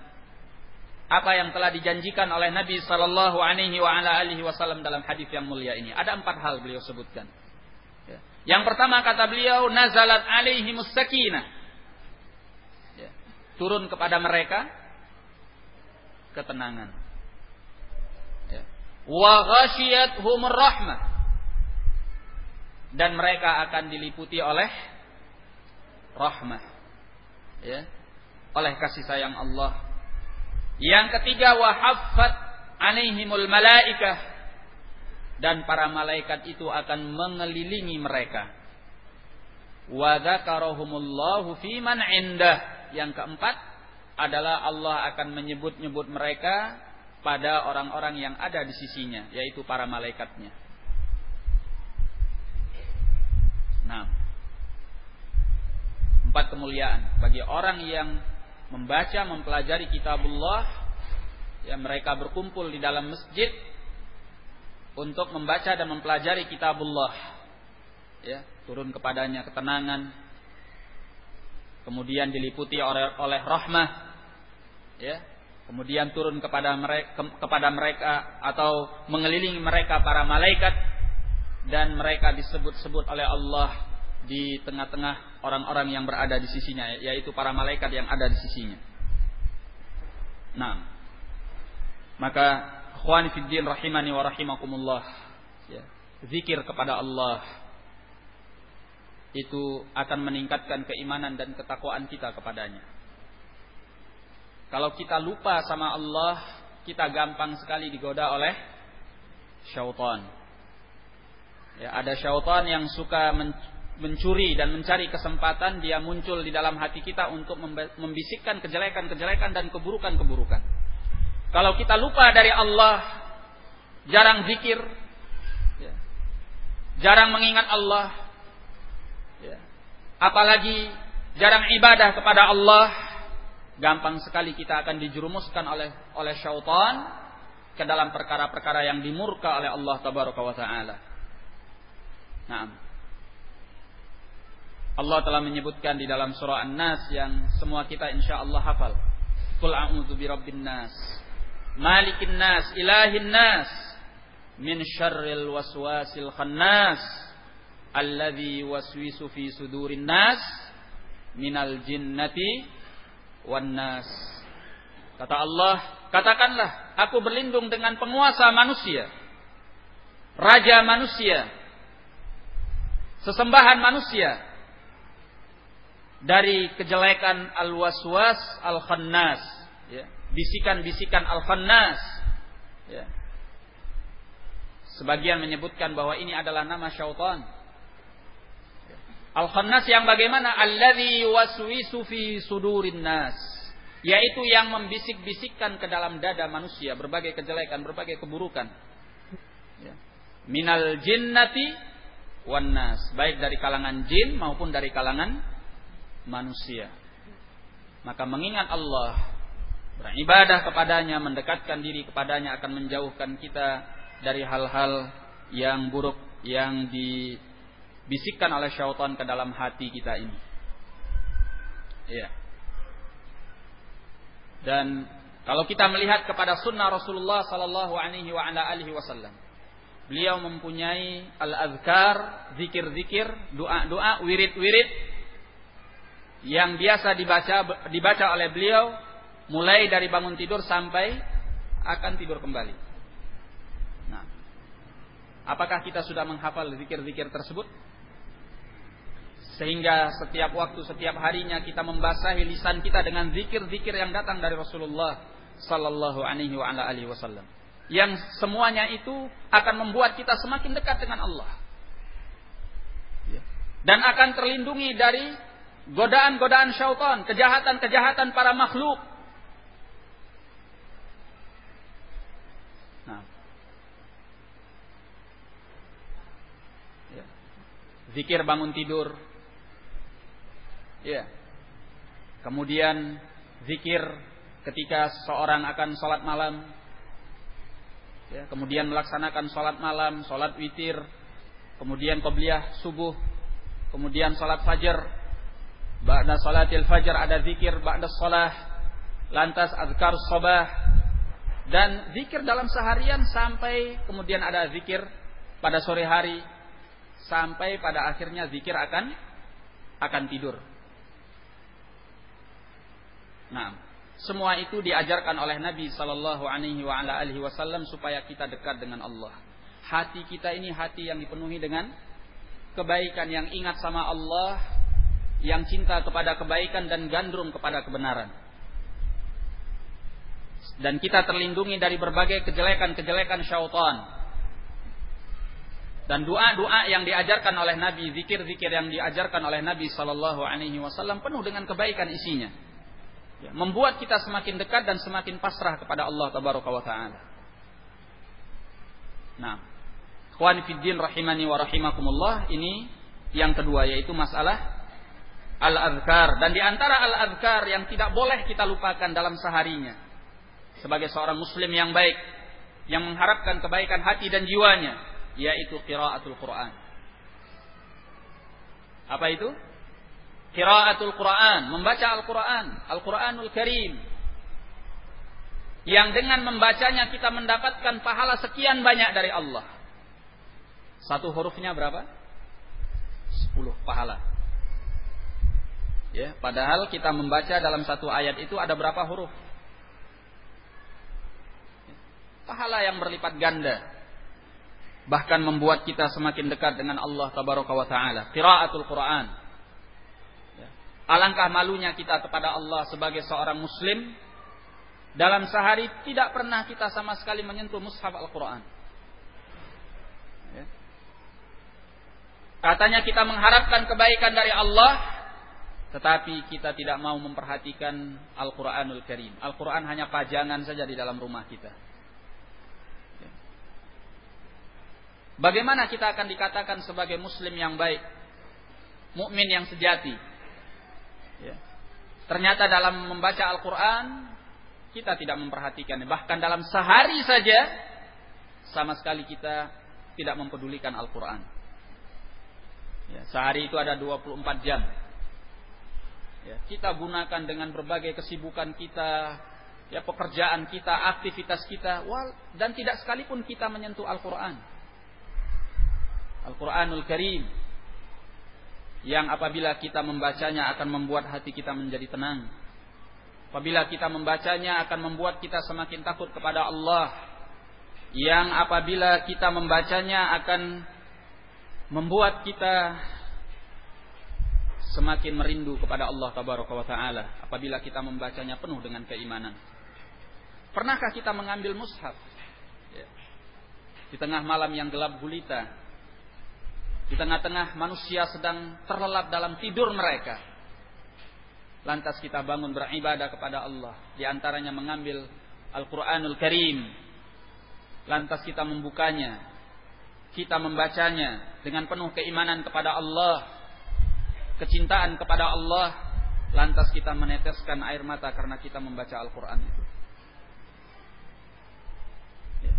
apa yang telah dijanjikan oleh Nabi sallallahu alaihi wasallam dalam hadis yang mulia ini. Ada empat hal beliau sebutkan. Ya. yang pertama kata beliau nazalat alaihi sakinah. Ya. turun kepada mereka ketenangan. Wa ghashiyatuhumur rahmah. Dan mereka akan diliputi oleh rahmah. Ya. Oleh kasih sayang Allah yang ketiga wa haffat alaihimul malaikah. Dan para malaikat itu akan mengelilingi mereka. Wa dzakarahumullahu fi yang keempat adalah Allah akan menyebut-nyebut mereka pada orang-orang yang ada di sisinya, yaitu para malaikatnya. Nah, empat kemuliaan bagi orang yang membaca, mempelajari kitabullah ya mereka berkumpul di dalam masjid untuk membaca dan mempelajari kitabullah ya turun kepadanya ketenangan kemudian diliputi oleh, oleh rahmah ya kemudian turun kepada mereka kepada mereka atau mengelilingi mereka para malaikat dan mereka disebut-sebut oleh Allah di tengah-tengah orang-orang yang berada di sisinya yaitu para malaikat yang ada di sisinya. Nah, maka ikhwan fiddin rahimani wa rahimakumullah ya, zikir kepada Allah itu akan meningkatkan keimanan dan ketakwaan kita kepadanya. Kalau kita lupa sama Allah, kita gampang sekali digoda oleh syaitan. Ya, ada syaitan yang suka mencuri dan mencari kesempatan dia muncul di dalam hati kita untuk membisikkan kejelekan-kejelekan dan keburukan-keburukan. Kalau kita lupa dari Allah, jarang zikir, ya, jarang mengingat Allah, ya, apalagi jarang ibadah kepada Allah, gampang sekali kita akan dijerumuskan oleh oleh syaitan ke dalam perkara-perkara yang dimurka oleh Allah taala. Nah, Allah telah menyebutkan di dalam surah An-Nas yang semua kita insya Allah hafal. Qul a'udzu birabbin nas, malikin nas, ilahin nas, min syarril waswasil khannas, alladzi waswisu fi sudurin nas, minal jinnati wan nas. Kata Allah, katakanlah, aku berlindung dengan penguasa manusia, raja manusia, sesembahan manusia, dari kejelekan al-waswas al-khannas. Ya. Bisikan-bisikan al-khannas. Ya. Sebagian menyebutkan bahwa ini adalah nama syaitan. Al-khannas yang bagaimana? Alladzi waswisu fi sudurin nas. Yaitu yang membisik-bisikkan ke dalam dada manusia berbagai kejelekan berbagai keburukan. Ya. minal jinnati wan nas. Baik dari kalangan jin maupun dari kalangan manusia. Maka mengingat Allah, beribadah kepadanya, mendekatkan diri kepadanya akan menjauhkan kita dari hal-hal yang buruk yang dibisikkan oleh syaitan ke dalam hati kita ini. Iya. Dan kalau kita melihat kepada sunnah Rasulullah sallallahu alaihi wasallam, beliau mempunyai al-azkar, zikir-zikir, doa-doa, wirid-wirid yang biasa dibaca dibaca oleh beliau mulai dari bangun tidur sampai akan tidur kembali. Nah, apakah kita sudah menghafal zikir-zikir tersebut? Sehingga setiap waktu, setiap harinya kita membasahi lisan kita dengan zikir-zikir yang datang dari Rasulullah sallallahu alaihi wasallam. Yang semuanya itu akan membuat kita semakin dekat dengan Allah. Ya. Dan akan terlindungi dari godaan-godaan syaitan, kejahatan-kejahatan para makhluk. Nah. Ya. Zikir bangun tidur. Ya. Kemudian zikir ketika seorang akan sholat malam. Ya, kemudian melaksanakan sholat malam, sholat witir, kemudian qobliyah subuh, kemudian sholat fajar, Ba'da salatil fajar ada zikir ba'da salah. Lantas azkar sabah. Dan zikir dalam seharian sampai kemudian ada zikir pada sore hari. Sampai pada akhirnya zikir akan akan tidur. Nah, semua itu diajarkan oleh Nabi Sallallahu Alaihi Wasallam supaya kita dekat dengan Allah. Hati kita ini hati yang dipenuhi dengan kebaikan yang ingat sama Allah, yang cinta kepada kebaikan dan gandrung kepada kebenaran. Dan kita terlindungi dari berbagai kejelekan-kejelekan syaitan. Dan doa-doa yang diajarkan oleh Nabi, zikir-zikir yang diajarkan oleh Nabi Sallallahu Alaihi Wasallam penuh dengan kebaikan isinya, ya, membuat kita semakin dekat dan semakin pasrah kepada Allah Taala. Nah, Ikhwan Fiddin rahimani wa rahimakumullah ini yang kedua yaitu masalah al-azkar dan di antara al-azkar yang tidak boleh kita lupakan dalam seharinya sebagai seorang muslim yang baik yang mengharapkan kebaikan hati dan jiwanya yaitu qiraatul Quran. Apa itu? Qiraatul Quran, membaca Al-Quran, Al-Quranul Karim. Yang dengan membacanya kita mendapatkan pahala sekian banyak dari Allah. Satu hurufnya berapa? Sepuluh pahala. Ya, padahal kita membaca dalam satu ayat itu ada berapa huruf? Pahala yang berlipat ganda. Bahkan membuat kita semakin dekat dengan Allah tabaraka wa taala. Qiraatul Quran. Ya. Alangkah malunya kita kepada Allah sebagai seorang muslim dalam sehari tidak pernah kita sama sekali menyentuh mushaf Al-Quran. Ya. Katanya kita mengharapkan kebaikan dari Allah, tetapi kita tidak mau memperhatikan Al-Quranul Karim. Al-Quran hanya pajangan saja di dalam rumah kita. Bagaimana kita akan dikatakan sebagai Muslim yang baik, mukmin yang sejati? Ya. Ternyata dalam membaca Al-Quran kita tidak memperhatikannya. Bahkan dalam sehari saja sama sekali kita tidak mempedulikan Al-Quran. Ya, sehari itu ada 24 jam ya, kita gunakan dengan berbagai kesibukan kita, ya pekerjaan kita, aktivitas kita, wal, dan tidak sekalipun kita menyentuh Al-Quran. Al-Quranul Karim yang apabila kita membacanya akan membuat hati kita menjadi tenang. Apabila kita membacanya akan membuat kita semakin takut kepada Allah. Yang apabila kita membacanya akan membuat kita semakin merindu kepada Allah tabaraka wa taala apabila kita membacanya penuh dengan keimanan. Pernahkah kita mengambil mushaf ya. di tengah malam yang gelap gulita, di tengah-tengah manusia sedang terlelap dalam tidur mereka, lantas kita bangun beribadah kepada Allah, di antaranya mengambil Al-Quranul Karim, lantas kita membukanya, kita membacanya dengan penuh keimanan kepada Allah, kecintaan kepada Allah lantas kita meneteskan air mata karena kita membaca Al-Quran itu. Ya.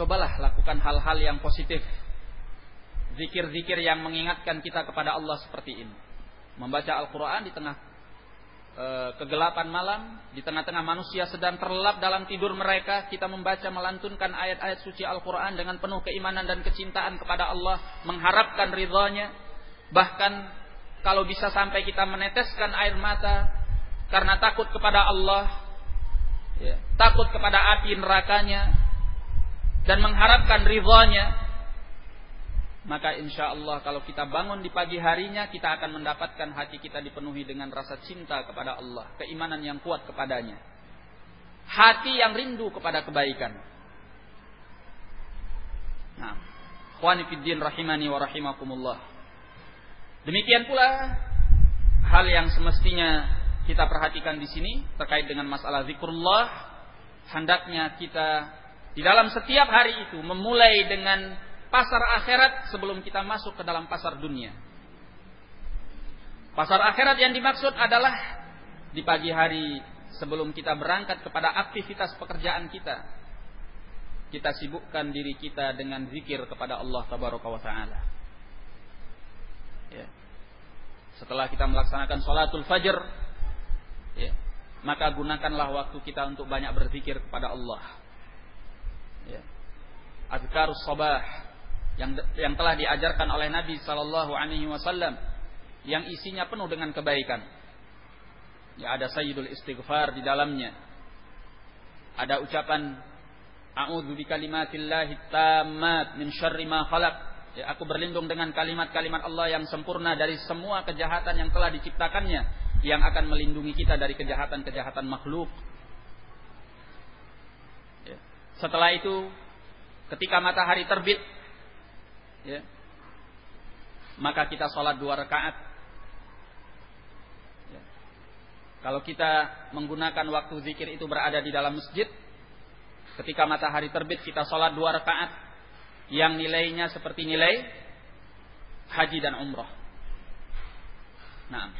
Cobalah lakukan hal-hal yang positif. Zikir-zikir yang mengingatkan kita kepada Allah seperti ini. Membaca Al-Quran di tengah e, kegelapan malam, di tengah-tengah manusia sedang terlelap dalam tidur mereka, kita membaca melantunkan ayat-ayat suci Al-Quran dengan penuh keimanan dan kecintaan kepada Allah, mengharapkan ridhanya, Bahkan kalau bisa sampai kita meneteskan air mata karena takut kepada Allah, ya, takut kepada api nerakanya, dan mengharapkan ridhonya, maka insya Allah kalau kita bangun di pagi harinya kita akan mendapatkan hati kita dipenuhi dengan rasa cinta kepada Allah, keimanan yang kuat kepadanya, hati yang rindu kepada kebaikan. Nah, khawanifiddin rahimani wa rahimakumullah. Demikian pula hal yang semestinya kita perhatikan di sini terkait dengan masalah zikrullah, hendaknya kita di dalam setiap hari itu memulai dengan pasar akhirat sebelum kita masuk ke dalam pasar dunia. Pasar akhirat yang dimaksud adalah di pagi hari sebelum kita berangkat kepada aktivitas pekerjaan kita. Kita sibukkan diri kita dengan zikir kepada Allah Tabaraka taala. Ya. Setelah kita melaksanakan sholatul fajr, ya, maka gunakanlah waktu kita untuk banyak berzikir kepada Allah. Ya. Azkarus sabah yang yang telah diajarkan oleh Nabi Sallallahu Alaihi Wasallam yang isinya penuh dengan kebaikan. Ya ada sayyidul istighfar di dalamnya. Ada ucapan A'udzu bikalimatillahi tammat min syarri ma khalaq Ya, aku berlindung dengan kalimat-kalimat Allah yang sempurna dari semua kejahatan yang telah diciptakannya yang akan melindungi kita dari kejahatan-kejahatan makhluk. Ya. Setelah itu, ketika matahari terbit, ya, maka kita sholat dua rakaat. Ya. Kalau kita menggunakan waktu zikir itu berada di dalam masjid, ketika matahari terbit kita sholat dua rakaat yang nilainya seperti nilai haji dan umroh. Nah,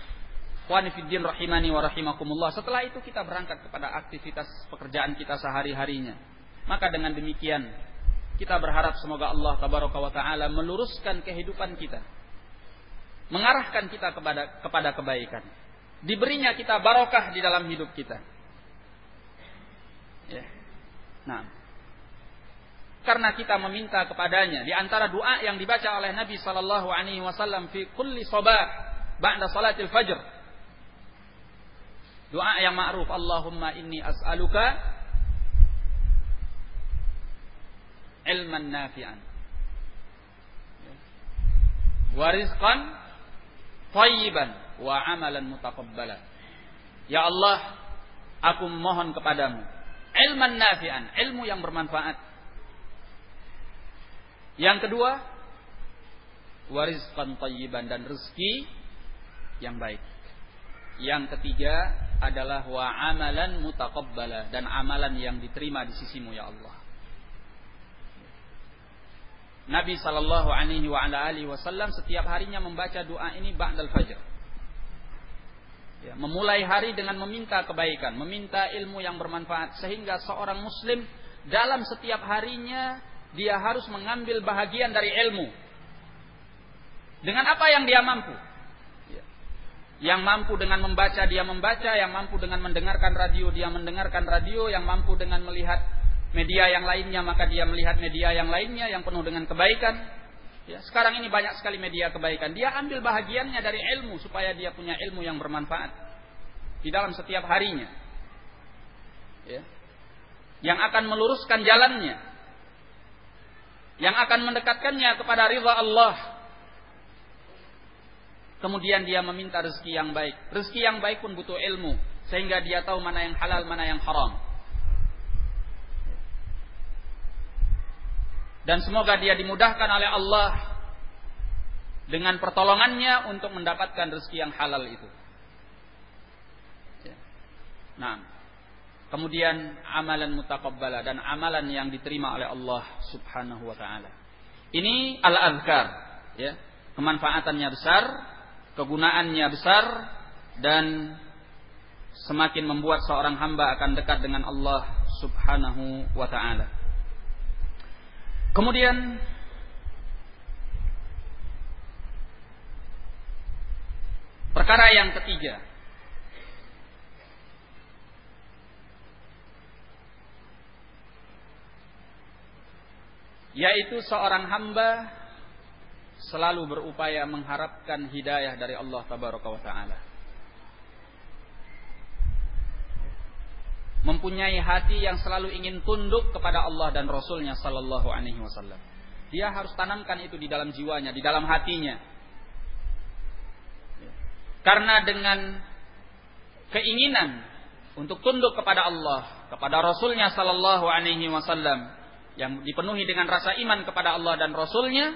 Wanifiddin rahimani wa rahimakumullah. Setelah itu kita berangkat kepada aktivitas pekerjaan kita sehari-harinya. Maka dengan demikian kita berharap semoga Allah tabaraka wa taala meluruskan kehidupan kita. Mengarahkan kita kepada kepada kebaikan. Diberinya kita barokah di dalam hidup kita. Ya. Nah, karena kita meminta kepadanya di antara doa yang dibaca oleh Nabi sallallahu alaihi wasallam fi kulli sabah ba'da salatil fajr Doa yang ma'ruf, Allahumma inni as'aluka ilman nafi'an. Wa rizqan tayyiban wa amalan mutaqabbalan. Ya Allah, aku mohon kepadamu ilman nafi'an, ilmu yang bermanfaat. Yang kedua, warizqan tayyiban dan rezeki yang baik. Yang ketiga adalah wa amalan mutaqabbala dan amalan yang diterima di sisimu ya Allah. Nabi sallallahu alaihi wa ala alihi wasallam setiap harinya membaca doa ini ba'dal fajr. Ya, memulai hari dengan meminta kebaikan, meminta ilmu yang bermanfaat sehingga seorang muslim dalam setiap harinya dia harus mengambil bahagian dari ilmu. Dengan apa yang dia mampu. Yang mampu dengan membaca dia membaca, yang mampu dengan mendengarkan radio dia mendengarkan radio, yang mampu dengan melihat media yang lainnya maka dia melihat media yang lainnya yang penuh dengan kebaikan. Ya, sekarang ini banyak sekali media kebaikan. Dia ambil bahagiannya dari ilmu supaya dia punya ilmu yang bermanfaat di dalam setiap harinya. Ya. Yang akan meluruskan jalannya. Yang akan mendekatkannya kepada ridha Allah kemudian dia meminta rezeki yang baik. Rezeki yang baik pun butuh ilmu sehingga dia tahu mana yang halal, mana yang haram. Dan semoga dia dimudahkan oleh Allah dengan pertolongannya untuk mendapatkan rezeki yang halal itu. Ya. Nah, kemudian amalan mutaqabbala dan amalan yang diterima oleh Allah Subhanahu wa taala. Ini al-azkar, ya. Kemanfaatannya besar, kegunaannya besar dan semakin membuat seorang hamba akan dekat dengan Allah Subhanahu wa taala. Kemudian perkara yang ketiga yaitu seorang hamba selalu berupaya mengharapkan hidayah dari Allah tabaraka wa taala. Mempunyai hati yang selalu ingin tunduk kepada Allah dan Rasulnya sallallahu alaihi wasallam. Dia harus tanamkan itu di dalam jiwanya, di dalam hatinya. Karena dengan keinginan untuk tunduk kepada Allah, kepada Rasulnya sallallahu alaihi wasallam yang dipenuhi dengan rasa iman kepada Allah dan Rasulnya,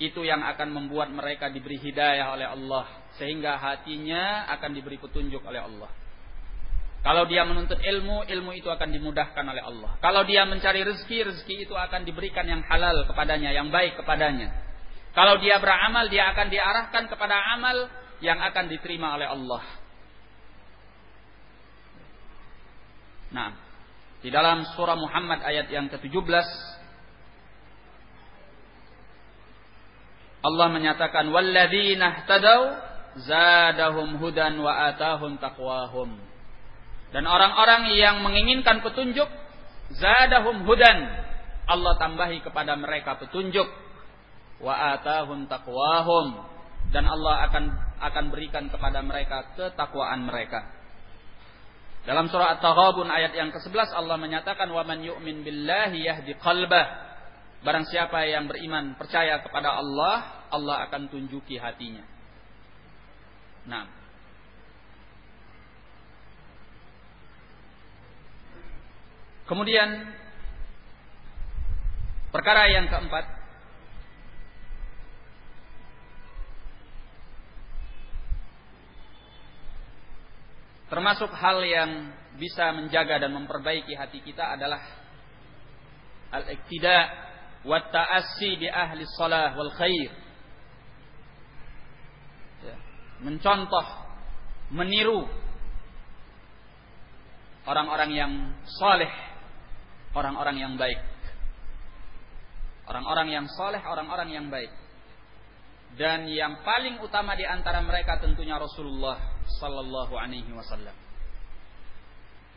itu yang akan membuat mereka diberi hidayah oleh Allah sehingga hatinya akan diberi petunjuk oleh Allah. Kalau dia menuntut ilmu, ilmu itu akan dimudahkan oleh Allah. Kalau dia mencari rezeki, rezeki itu akan diberikan yang halal kepadanya, yang baik kepadanya. Kalau dia beramal, dia akan diarahkan kepada amal yang akan diterima oleh Allah. Nah, di dalam surah Muhammad ayat yang ke-17 Allah menyatakan walladzina ihtadaw zadahum hudan wa atahum taqwahum. Dan orang-orang yang menginginkan petunjuk zadahum hudan. Allah tambahi kepada mereka petunjuk wa atahum taqwahum dan Allah akan akan berikan kepada mereka ketakwaan mereka. Dalam surah At-Taghabun ayat yang ke-11 Allah menyatakan wa man yu'min billahi yahdi qalbah Barang siapa yang beriman percaya kepada Allah, Allah akan tunjuki hatinya. Nah. Kemudian perkara yang keempat termasuk hal yang bisa menjaga dan memperbaiki hati kita adalah al-iktida wa ta'assi bi ahli salah wal khair. Ya. Mencontoh meniru orang-orang yang soleh, orang-orang yang baik. Orang-orang yang soleh, orang-orang yang baik. Dan yang paling utama di antara mereka tentunya Rasulullah Sallallahu Alaihi Wasallam.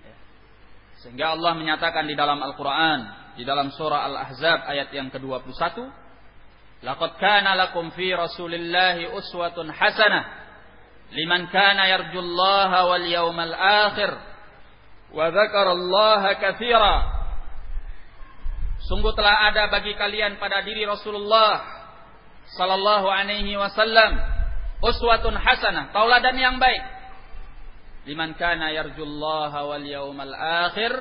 Ya. Sehingga Allah menyatakan di dalam Al-Quran, di dalam surah Al-Ahzab ayat yang ke-21, Laqad kana lakum fi Rasulillahi uswatun hasanah liman kana yarjullaha wal yawmal akhir wa dzakarallaha katsira Sungguh telah ada bagi kalian pada diri Rasulullah sallallahu alaihi wasallam uswatun hasanah, tauladan yang baik. Liman kana yarjullaha wal yawmal akhir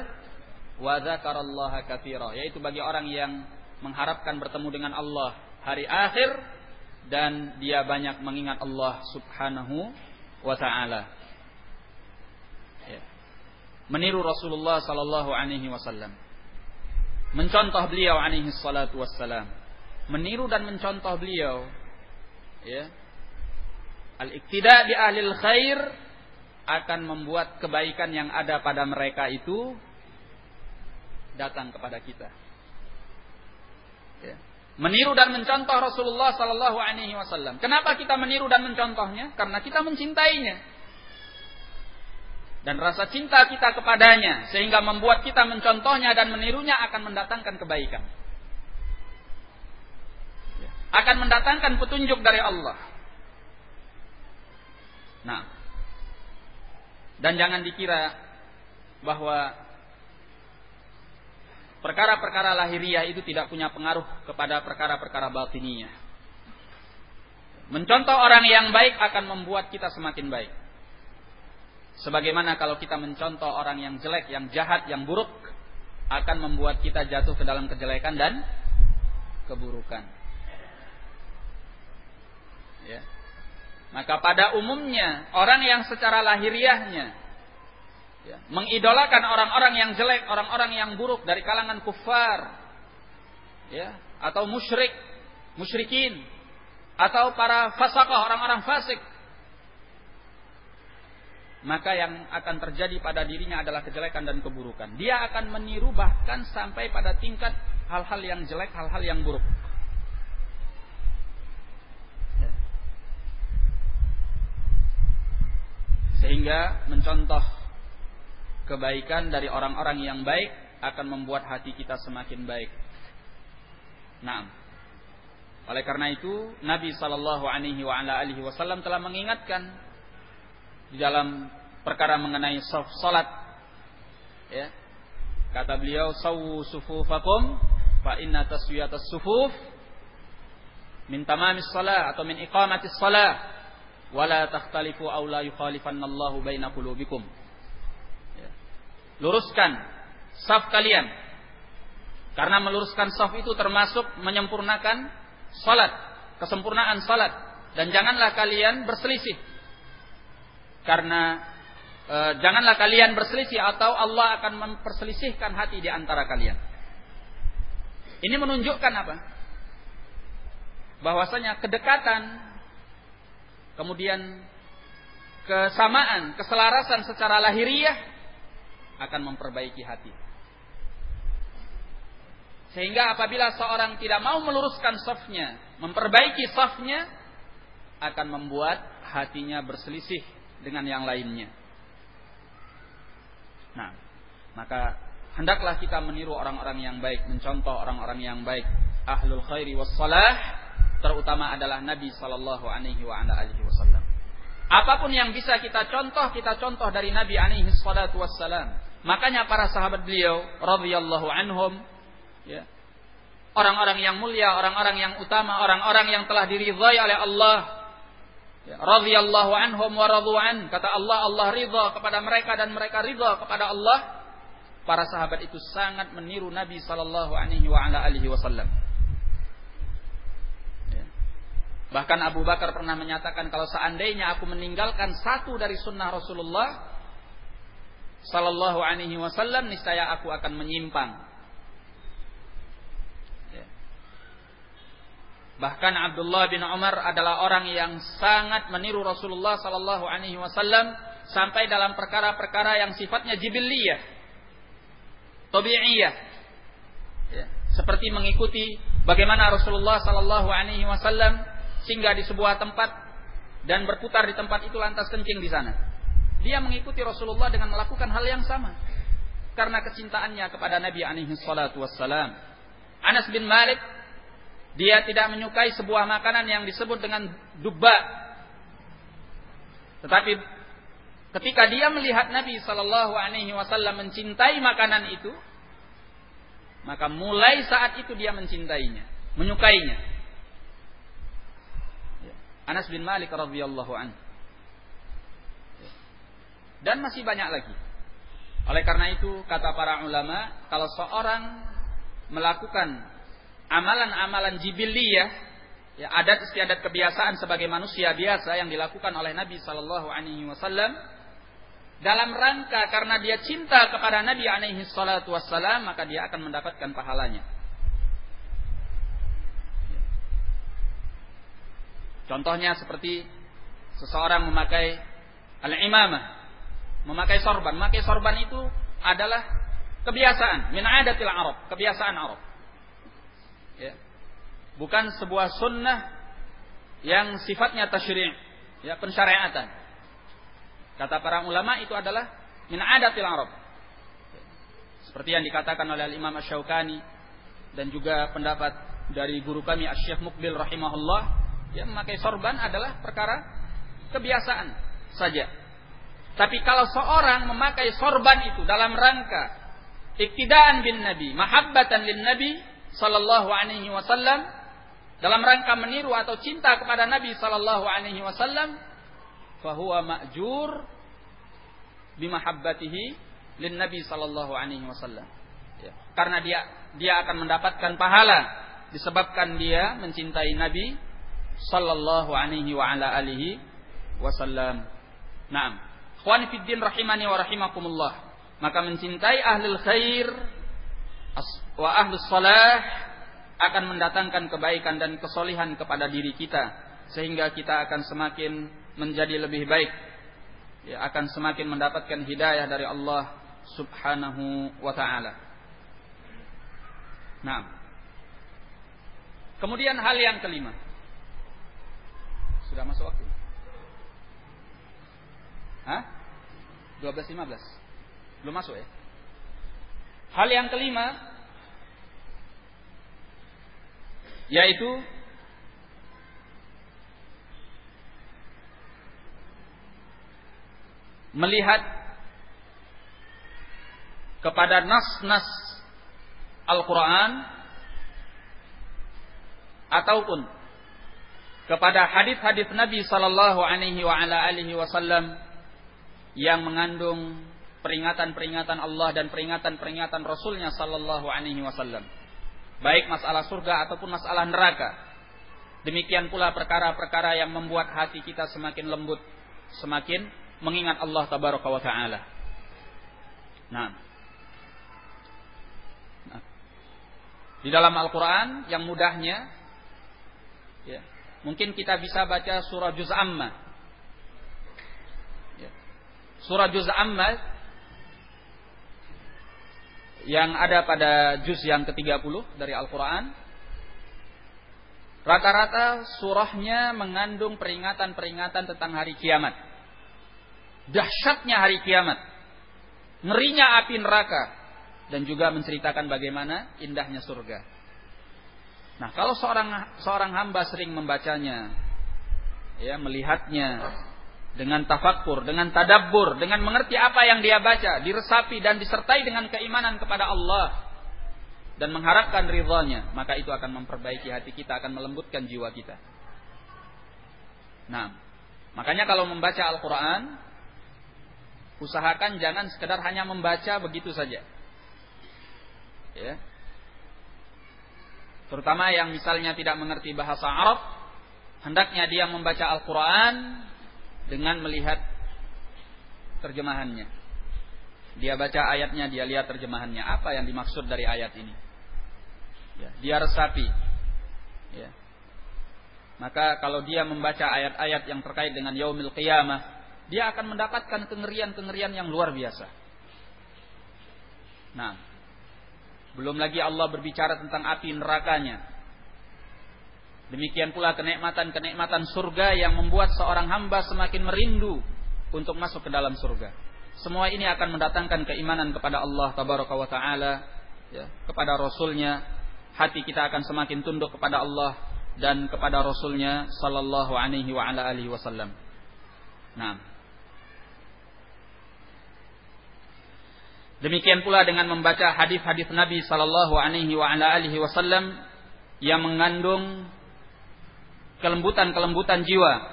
wa dzakarallaha katsira, yaitu bagi orang yang mengharapkan bertemu dengan Allah hari akhir dan dia banyak mengingat Allah Subhanahu wa taala meniru Rasulullah sallallahu alaihi wasallam. Mencontoh beliau alaihi salatu wassalam. Meniru dan mencontoh beliau ya. Al-iktida bi ahli khair akan membuat kebaikan yang ada pada mereka itu datang kepada kita. Ya. Meniru dan mencontoh Rasulullah sallallahu alaihi wasallam. Kenapa kita meniru dan mencontohnya? Karena kita mencintainya dan rasa cinta kita kepadanya sehingga membuat kita mencontohnya dan menirunya akan mendatangkan kebaikan. Ya. Akan mendatangkan petunjuk dari Allah. Nah, dan jangan dikira bahwa perkara-perkara lahiriah itu tidak punya pengaruh kepada perkara-perkara batiniah. Mencontoh orang yang baik akan membuat kita semakin baik. Sebagaimana kalau kita mencontoh orang yang jelek, yang jahat, yang buruk akan membuat kita jatuh ke dalam kejelekan dan keburukan. Ya. Maka pada umumnya orang yang secara lahiriahnya ya, mengidolakan orang-orang yang jelek, orang-orang yang buruk dari kalangan kufar, ya, atau musyrik, musyrikin, atau para fasakah, orang-orang fasik, maka yang akan terjadi pada dirinya adalah kejelekan dan keburukan. Dia akan meniru bahkan sampai pada tingkat hal-hal yang jelek, hal-hal yang buruk. Sehingga mencontoh kebaikan dari orang-orang yang baik akan membuat hati kita semakin baik. Nah, oleh karena itu Nabi Shallallahu Alaihi Wasallam telah mengingatkan di dalam perkara mengenai salat ya. Kata beliau sawu sufufakum fa inna taswiyatas sufuf min tamamis salat atau min iqamatis salat wala takhtalifu aw la yukhalifannallahu baina qulubikum ya. luruskan saf kalian karena meluruskan saf itu termasuk menyempurnakan salat kesempurnaan salat dan janganlah kalian berselisih karena e, janganlah kalian berselisih atau Allah akan memperselisihkan hati di antara kalian. Ini menunjukkan apa? Bahwasanya kedekatan kemudian kesamaan, keselarasan secara lahiriah akan memperbaiki hati. Sehingga apabila seorang tidak mau meluruskan safnya, memperbaiki safnya, akan membuat hatinya berselisih dengan yang lainnya. Nah, maka hendaklah kita meniru orang-orang yang baik, mencontoh orang-orang yang baik, ahlul khairi wassalah, terutama adalah Nabi sallallahu alaihi wasallam. Apa pun yang bisa kita contoh, kita contoh dari Nabi alaihi wassalam. Makanya para sahabat beliau radhiyallahu anhum ya, orang-orang yang mulia, orang-orang yang utama, orang-orang yang telah diridhai oleh Allah Ya, radhiyallahu anhum wa radhu'an. Kata Allah, Allah ridha kepada mereka dan mereka ridha kepada Allah. Para sahabat itu sangat meniru Nabi sallallahu alaihi wasallam. Ya. Bahkan Abu Bakar pernah menyatakan kalau seandainya aku meninggalkan satu dari sunnah Rasulullah sallallahu alaihi wasallam niscaya aku akan menyimpang. Ya. Bahkan Abdullah bin Umar adalah orang yang sangat meniru Rasulullah sallallahu alaihi wasallam sampai dalam perkara-perkara yang sifatnya jibiliyah, tabi'iyah. Ya, seperti mengikuti bagaimana Rasulullah sallallahu alaihi wasallam singgah di sebuah tempat dan berputar di tempat itu lantas kencing di sana. Dia mengikuti Rasulullah dengan melakukan hal yang sama karena kecintaannya kepada Nabi alaihi salatu wassalam. Anas bin Malik dia tidak menyukai sebuah makanan yang disebut dengan dubba. Tetapi ketika dia melihat Nabi Shallallahu Alaihi Wasallam mencintai makanan itu, maka mulai saat itu dia mencintainya, menyukainya. Anas bin Malik radhiyallahu anhu. Dan masih banyak lagi. Oleh karena itu kata para ulama, kalau seorang melakukan amalan-amalan jibiliyah, ya adat istiadat kebiasaan sebagai manusia biasa yang dilakukan oleh Nabi Shallallahu Alaihi Wasallam dalam rangka karena dia cinta kepada Nabi Alaihi Wasallam maka dia akan mendapatkan pahalanya. Contohnya seperti seseorang memakai al-imamah, memakai sorban. Memakai sorban itu adalah kebiasaan, min adatil Arab, kebiasaan Arab ya. bukan sebuah sunnah yang sifatnya tasyri' ya pensyariatan kata para ulama itu adalah min adatil arab seperti yang dikatakan oleh Imam Asy-Syaukani dan juga pendapat dari guru kami Asy-Syaikh Mukbil rahimahullah ya memakai sorban adalah perkara kebiasaan saja tapi kalau seorang memakai sorban itu dalam rangka iktidaan bin Nabi, mahabbatan lin Nabi, sallallahu alaihi wasallam dalam rangka meniru atau cinta kepada Nabi sallallahu alaihi wasallam fahuwa ma'jur bimahabbatihi lin Nabi sallallahu alaihi wasallam. Ya. Karena dia dia akan mendapatkan pahala disebabkan dia mencintai Nabi sallallahu alaihi wa ala alihi wasallam. Naam. Ikhwani fid din rahimani wa rahimakumullah. Maka mencintai ahlul khair wa ahlus salah akan mendatangkan kebaikan dan kesolihan kepada diri kita sehingga kita akan semakin menjadi lebih baik ya akan semakin mendapatkan hidayah dari Allah Subhanahu wa taala. Nah. Kemudian hal yang kelima. Sudah masuk waktu? Hah? 12.15. Belum masuk ya? Hal yang kelima yaitu melihat kepada nas-nas Al-Quran ataupun kepada hadis-hadis Nabi Sallallahu Alaihi Wasallam yang mengandung peringatan-peringatan Allah dan peringatan-peringatan Rasulnya Sallallahu Alaihi Wasallam. Baik masalah surga ataupun masalah neraka. Demikian pula perkara-perkara yang membuat hati kita semakin lembut, semakin mengingat Allah Taala. Nah. nah. Di dalam Al-Quran yang mudahnya, ya, mungkin kita bisa baca surah Juz Amma. Ya. Surah Juz Amma yang ada pada juz yang ke-30 dari Al-Quran. Rata-rata surahnya mengandung peringatan-peringatan tentang hari kiamat. Dahsyatnya hari kiamat. Ngerinya api neraka. Dan juga menceritakan bagaimana indahnya surga. Nah kalau seorang seorang hamba sering membacanya, ya melihatnya, dengan tafakkur, dengan tadabbur, dengan mengerti apa yang dia baca, diresapi dan disertai dengan keimanan kepada Allah dan mengharapkan ridhonya, maka itu akan memperbaiki hati kita, akan melembutkan jiwa kita. Nah, makanya kalau membaca Al-Quran, usahakan jangan sekedar hanya membaca begitu saja. Ya. Terutama yang misalnya tidak mengerti bahasa Arab, hendaknya dia membaca Al-Quran dengan melihat terjemahannya. Dia baca ayatnya, dia lihat terjemahannya. Apa yang dimaksud dari ayat ini? Ya, dia resapi. Ya. Maka kalau dia membaca ayat-ayat yang terkait dengan yaumil qiyamah, dia akan mendapatkan kengerian-kengerian yang luar biasa. Nah, belum lagi Allah berbicara tentang api nerakanya. Demikian pula kenikmatan-kenikmatan surga yang membuat seorang hamba semakin merindu untuk masuk ke dalam surga. Semua ini akan mendatangkan keimanan kepada Allah tabaraka wa taala, ya, kepada rasulnya. Hati kita akan semakin tunduk kepada Allah dan kepada rasulnya sallallahu alaihi wasallam. Nah. Demikian pula dengan membaca hadis-hadis Nabi sallallahu alaihi wasallam yang mengandung kelembutan-kelembutan jiwa.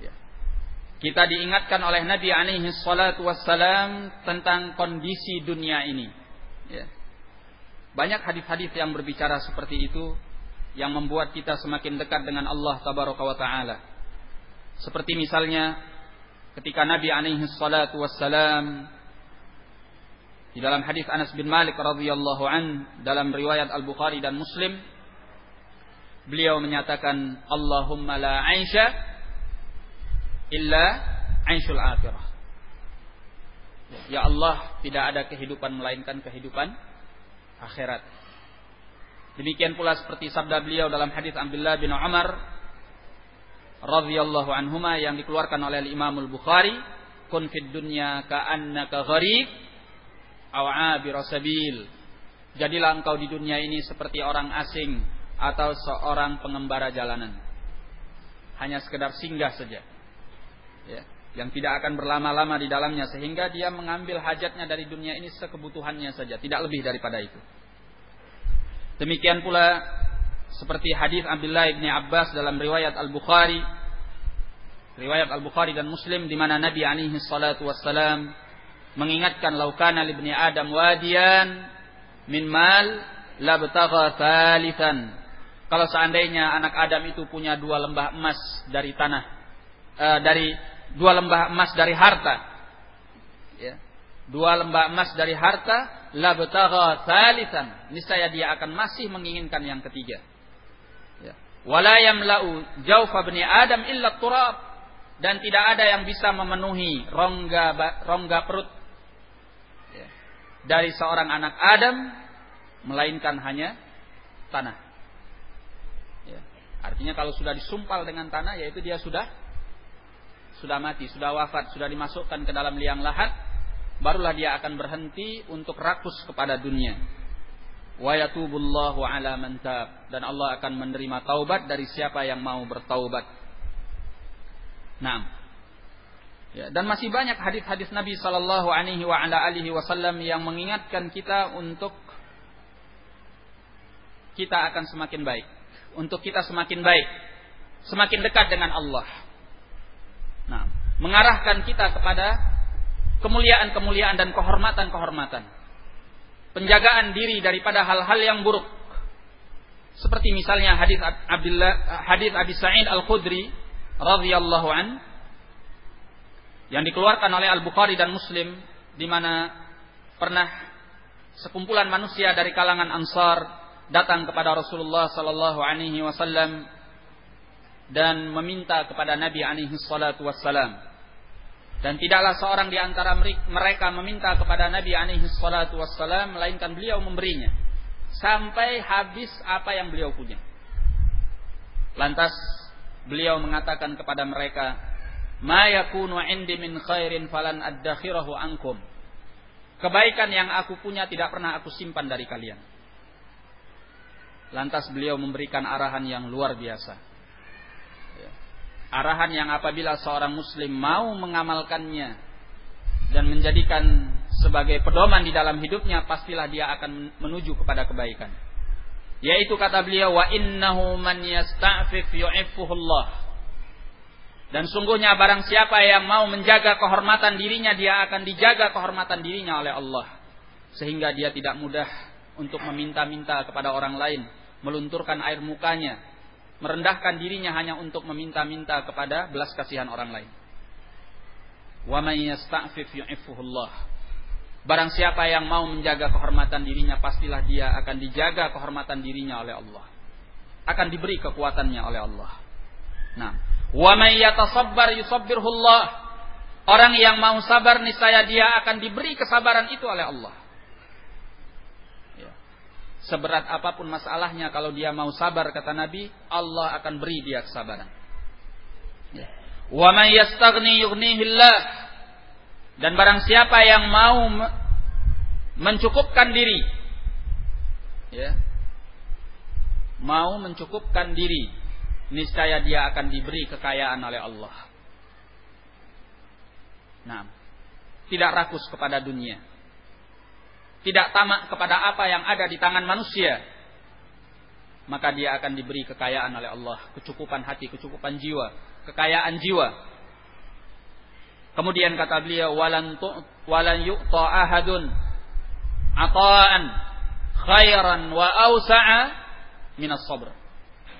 Ya. Kita diingatkan oleh Nabi alaihi salatu wassalam tentang kondisi dunia ini. Ya. Banyak hadis-hadis yang berbicara seperti itu yang membuat kita semakin dekat dengan Allah tabaraka wa taala. Seperti misalnya ketika Nabi alaihi salatu wassalam di dalam hadis Anas bin Malik radhiyallahu an dalam riwayat Al-Bukhari dan Muslim beliau menyatakan Allahumma la aisha illa aishul akhirah. Ya Allah, tidak ada kehidupan melainkan kehidupan akhirat. Demikian pula seperti sabda beliau dalam hadis Abdullah bin Umar radhiyallahu anhuma yang dikeluarkan oleh Imam Al-Bukhari, "Kun fid dunya ka'annaka gharib aw sabil." Jadilah engkau di dunia ini seperti orang asing atau seorang pengembara jalanan. Hanya sekedar singgah saja. Ya, yang tidak akan berlama-lama di dalamnya sehingga dia mengambil hajatnya dari dunia ini sekebutuhannya saja, tidak lebih daripada itu. Demikian pula seperti hadis Abdullah bin Abbas dalam riwayat Al-Bukhari riwayat Al-Bukhari dan Muslim di mana Nabi alaihi salatu wassalam mengingatkan laukana libni Adam wadiyan min mal labtagha thalithan kalau seandainya anak Adam itu punya dua lembah emas dari tanah, e, dari dua lembah emas dari harta, ya, dua lembah emas dari harta, la betagha thalithan, niscaya dia akan masih menginginkan yang ketiga. Ya. Wala yamla'u jawfa bani Adam illa turab dan tidak ada yang bisa memenuhi rongga rongga perut dari seorang anak Adam melainkan hanya tanah. Artinya kalau sudah disumpal dengan tanah yaitu dia sudah sudah mati, sudah wafat, sudah dimasukkan ke dalam liang lahat, barulah dia akan berhenti untuk rakus kepada dunia. Wa yatubullahu ala man dan Allah akan menerima taubat dari siapa yang mau bertaubat. Nah, ya, dan masih banyak hadis-hadis Nabi Shallallahu Alaihi Wasallam yang mengingatkan kita untuk kita akan semakin baik untuk kita semakin baik, semakin dekat dengan Allah. Nah, mengarahkan kita kepada kemuliaan-kemuliaan dan kehormatan-kehormatan. Penjagaan diri daripada hal-hal yang buruk. Seperti misalnya hadis Abdullah hadis Abi Sa'id Al-Khudri radhiyallahu an yang dikeluarkan oleh Al-Bukhari dan Muslim di mana pernah sekumpulan manusia dari kalangan Ansar datang kepada Rasulullah sallallahu alaihi wasallam dan meminta kepada Nabi alaihi salatu wassalam. Dan tidaklah seorang di antara mereka meminta kepada Nabi alaihi salatu wassalam melainkan beliau memberinya sampai habis apa yang beliau punya. Lantas beliau mengatakan kepada mereka, "Ma yakunu 'indi min khairin falan addakhirahu ankum." Kebaikan yang aku punya tidak pernah aku simpan dari kalian. Lantas beliau memberikan arahan yang luar biasa. Ya. Arahan yang apabila seorang muslim mau mengamalkannya dan menjadikan sebagai pedoman di dalam hidupnya, pastilah dia akan menuju kepada kebaikan. Yaitu kata beliau, wa innahu man yasta'fif yu'iffuhullah. Dan sungguhnya barang siapa yang mau menjaga kehormatan dirinya, dia akan dijaga kehormatan dirinya oleh Allah. Sehingga dia tidak mudah untuk meminta-minta kepada orang lain melunturkan air mukanya, merendahkan dirinya hanya untuk meminta-minta kepada belas kasihan orang lain. Wa yasta'fif yu'iffuhullah. Barang siapa yang mau menjaga kehormatan dirinya, pastilah dia akan dijaga kehormatan dirinya oleh Allah. Akan diberi kekuatannya oleh Allah. Nah, wa may yatasabbar yusabbirhullah. Orang yang mau sabar niscaya dia akan diberi kesabaran itu oleh Allah. Ya. Seberat apa pun masalahnya kalau dia mau sabar kata Nabi, Allah akan beri dia kesabaran. Ya. Wa may yastaghni. Dan barang siapa yang mau mencukupkan diri ya mau mencukupkan diri niscaya dia akan diberi kekayaan oleh Allah. Nah tidak rakus kepada dunia. Tidak tamak kepada apa yang ada di tangan manusia. Maka dia akan diberi kekayaan oleh Allah. Kecukupan hati kecukupan jiwa kekayaan jiwa. Kemudian kata beliau walan tu walan yu'ta ahadun ata'an khairan wa awsa'a minas sabr.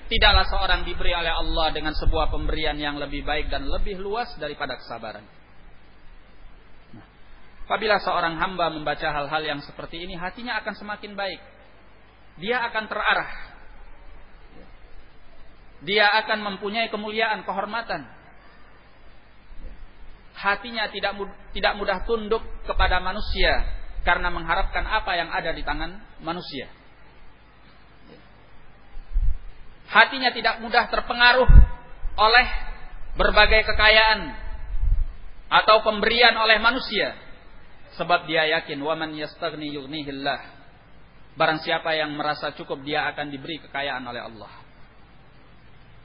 Tidaklah seorang diberi oleh Allah dengan sebuah pemberian yang lebih baik dan lebih luas daripada kesabaran. Nah, apabila seorang hamba membaca hal-hal yang seperti ini, hatinya akan semakin baik. Dia akan terarah. Dia akan mempunyai kemuliaan, kehormatan. Hatinya tidak tidak mudah tunduk kepada manusia, karena mengharapkan apa yang ada di tangan manusia. Hatinya tidak mudah terpengaruh oleh berbagai kekayaan atau pemberian oleh manusia sebab dia yakin waman yastaghni yughnihillah barang siapa yang merasa cukup dia akan diberi kekayaan oleh Allah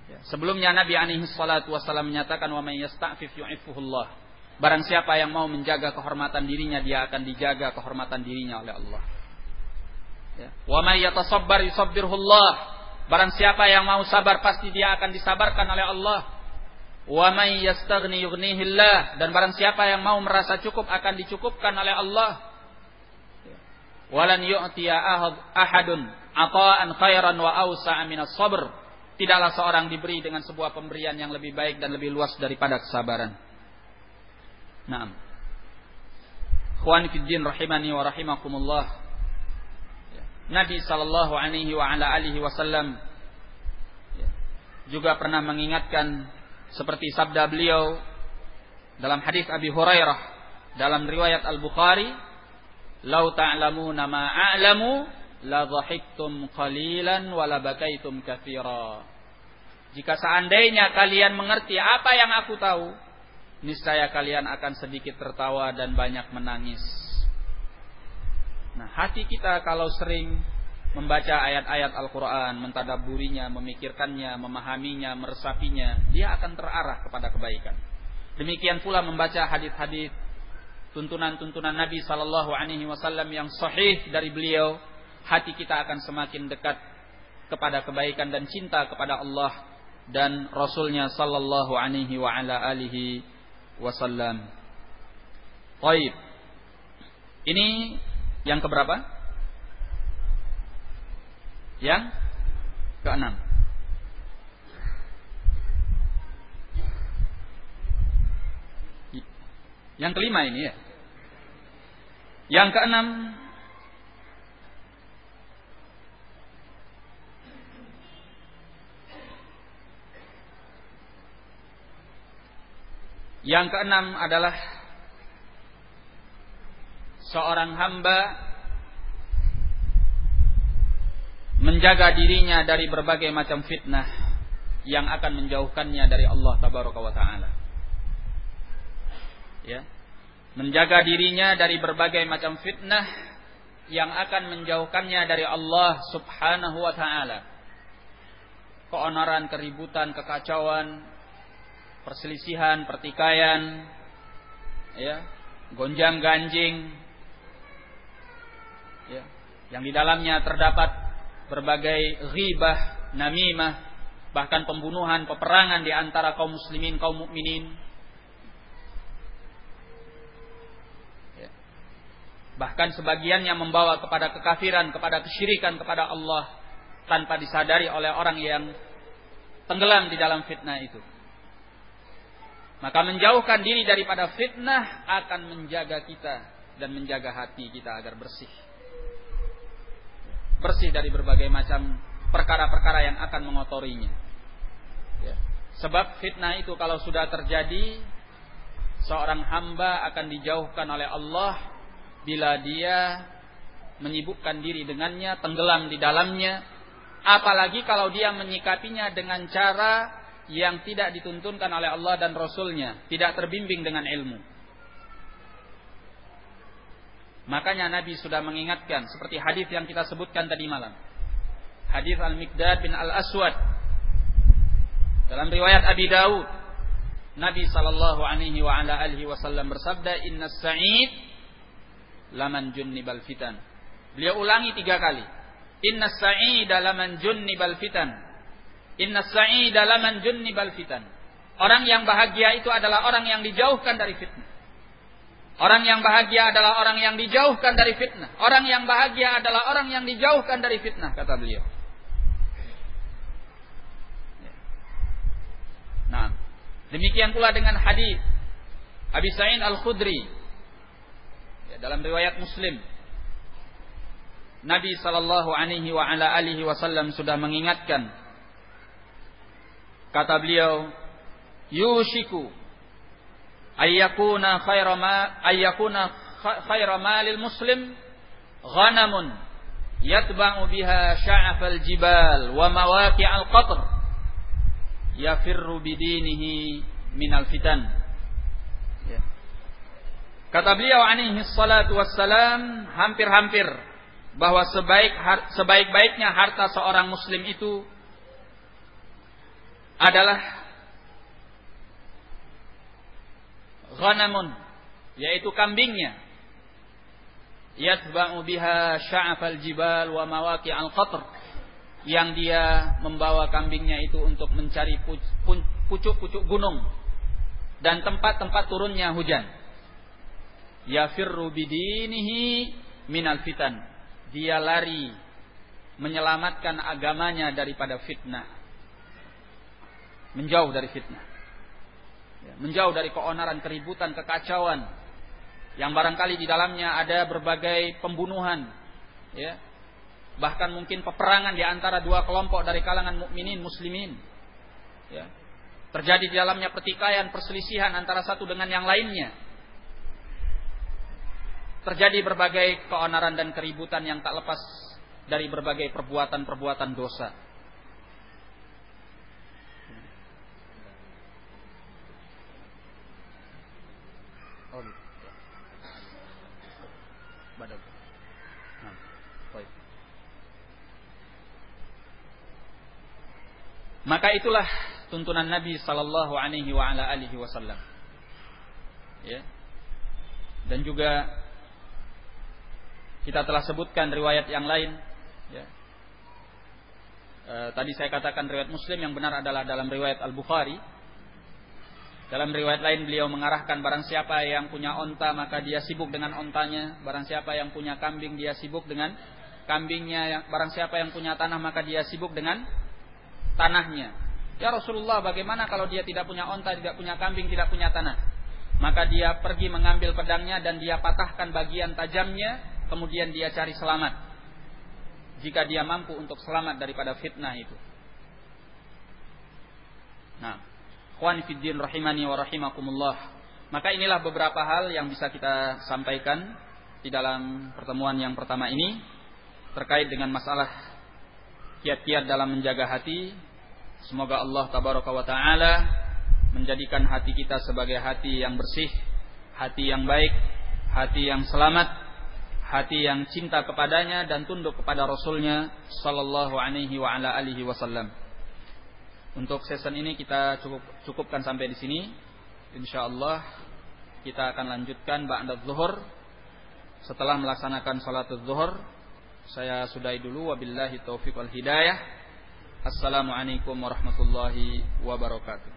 ya, sebelumnya Nabi alaihi salatu wasallam menyatakan waman yasta'fif yu'ifuhullah Barang siapa yang mau menjaga kehormatan dirinya, dia akan dijaga kehormatan dirinya oleh Allah. Ya. Wa may yatasabbar yusabbirhullah. Barang siapa yang mau sabar pasti dia akan disabarkan oleh Allah. Wa may yastaghni yughnihillah dan barang siapa yang mau merasa cukup akan dicukupkan oleh Allah. Walan yu'tiya ahadun ata'an khairan wa awsa'a minas sabr. Tidaklah seorang diberi dengan sebuah pemberian yang lebih baik dan lebih luas daripada kesabaran. Naam. Ikhwan fiddin rahimani wa rahimakumullah. Nabi sallallahu alaihi wasallam juga pernah mengingatkan seperti sabda beliau dalam hadis Abi Hurairah dalam riwayat Al-Bukhari, "Lau ta'lamuna ma a'lamu la dhahiktum qalilan wa la bakaitum katsira." Jika seandainya kalian mengerti apa yang aku tahu, niscaya kalian akan sedikit tertawa dan banyak menangis. Nah, hati kita kalau sering membaca ayat-ayat Al-Quran, mentadaburinya, memikirkannya, memahaminya, meresapinya, dia akan terarah kepada kebaikan. Demikian pula membaca hadis-hadis tuntunan-tuntunan Nabi Sallallahu Alaihi Wasallam yang sahih dari beliau, hati kita akan semakin dekat kepada kebaikan dan cinta kepada Allah dan Rasulnya Sallallahu Alaihi wa ala alihi wasallam. Baik. Ini yang keberapa? Yang keenam. Yang kelima ini ya. Yang keenam Yang keenam adalah seorang hamba menjaga dirinya dari berbagai macam fitnah yang akan menjauhkannya dari Allah tabaraka wa taala. Ya. Menjaga dirinya dari berbagai macam fitnah yang akan menjauhkannya dari Allah Subhanahu wa taala. Keonaran, keributan, kekacauan, perselisihan, pertikaian, ya, gonjang ganjing, ya, yang di dalamnya terdapat berbagai ghibah, namimah, bahkan pembunuhan, peperangan di antara kaum muslimin, kaum mukminin. Ya. Bahkan sebagian yang membawa kepada kekafiran, kepada kesyirikan kepada Allah tanpa disadari oleh orang yang tenggelam di dalam fitnah itu. Maka menjauhkan diri daripada fitnah akan menjaga kita dan menjaga hati kita agar bersih. Bersih dari berbagai macam perkara-perkara yang akan mengotorinya. Ya. Sebab fitnah itu kalau sudah terjadi seorang hamba akan dijauhkan oleh Allah bila dia menyibukkan diri dengannya, tenggelam di dalamnya, apalagi kalau dia menyikapinya dengan cara yang tidak dituntunkan oleh Allah dan Rasulnya, tidak terbimbing dengan ilmu. Makanya Nabi sudah mengingatkan seperti hadis yang kita sebutkan tadi malam. Hadis Al-Miqdad bin Al-Aswad dalam riwayat Abi Dawud Nabi sallallahu alaihi wa ala alihi wasallam bersabda inna sa'id laman junnibal fitan. Beliau ulangi tiga kali. Inna sa'id laman junnibal fitan. Inna sa'id laman junnibal fitan. Orang yang bahagia itu adalah orang yang dijauhkan dari fitnah. Orang yang bahagia adalah orang yang dijauhkan dari fitnah. Orang yang bahagia adalah orang yang dijauhkan dari fitnah, kata beliau. Nah, demikian pula dengan hadis Abi Sa'id Al-Khudri ya, dalam riwayat Muslim. Nabi sallallahu alaihi alihi wasallam sudah mengingatkan kata beliau yushiku ayyakuna khairu ma ayyakuna khairu malil muslim ghanamun yatba'u biha sya'afal jibal wa mawaqi'al qatr yafirru bidinihi minal fitan ya. kata beliau alaihi salatu wassalam hampir-hampir bahwa sebaik sebaik-baiknya harta seorang muslim itu adalah ghanamun yaitu kambingnya. Yatba'u biha sya'afal jibal wa mawaqi'al qatr. Yang dia membawa kambingnya itu untuk mencari pucuk-pucuk gunung dan tempat-tempat turunnya hujan. Yafirru bidinihi minal fitan. Dia lari menyelamatkan agamanya daripada fitnah. Menjauh dari fitnah menjauh dari keonaran, keributan, kekacauan. Yang barangkali di dalamnya ada berbagai pembunuhan, ya, bahkan mungkin peperangan di antara dua kelompok dari kalangan mukminin muslimin, ya, terjadi di dalamnya pertikaian, perselisihan antara satu dengan yang lainnya, terjadi berbagai keonaran dan keributan yang tak lepas dari berbagai perbuatan-perbuatan dosa. Maka itulah tuntunan Nabi sallallahu alaihi wasallam. Ya. Dan juga kita telah sebutkan riwayat yang lain ya. E, tadi saya katakan riwayat Muslim yang benar adalah dalam riwayat Al-Bukhari. Dalam riwayat lain beliau mengarahkan barang siapa yang punya onta maka dia sibuk dengan ontanya, barang siapa yang punya kambing dia sibuk dengan kambingnya, barang siapa yang punya tanah maka dia sibuk dengan tanahnya. Ya Rasulullah, bagaimana kalau dia tidak punya onta, tidak punya kambing, tidak punya tanah? Maka dia pergi mengambil pedangnya dan dia patahkan bagian tajamnya, kemudian dia cari selamat. Jika dia mampu untuk selamat daripada fitnah itu. Nah, khwan fiddin rahimani wa rahimakumullah. Maka inilah beberapa hal yang bisa kita sampaikan di dalam pertemuan yang pertama ini terkait dengan masalah kiat-kiat dalam menjaga hati. Semoga Allah tabaraka wa taala menjadikan hati kita sebagai hati yang bersih, hati yang baik, hati yang selamat, hati yang cinta kepadanya dan tunduk kepada Rasulnya sallallahu alaihi wa ala alihi wasallam. Untuk season ini kita cukup cukupkan sampai di sini. Insyaallah kita akan lanjutkan ba'da zuhur setelah melaksanakan salat zuhur saya sudahi dulu wabillahi taufiq wal hidayah. Assalamualaikum warahmatullahi wabarakatuh.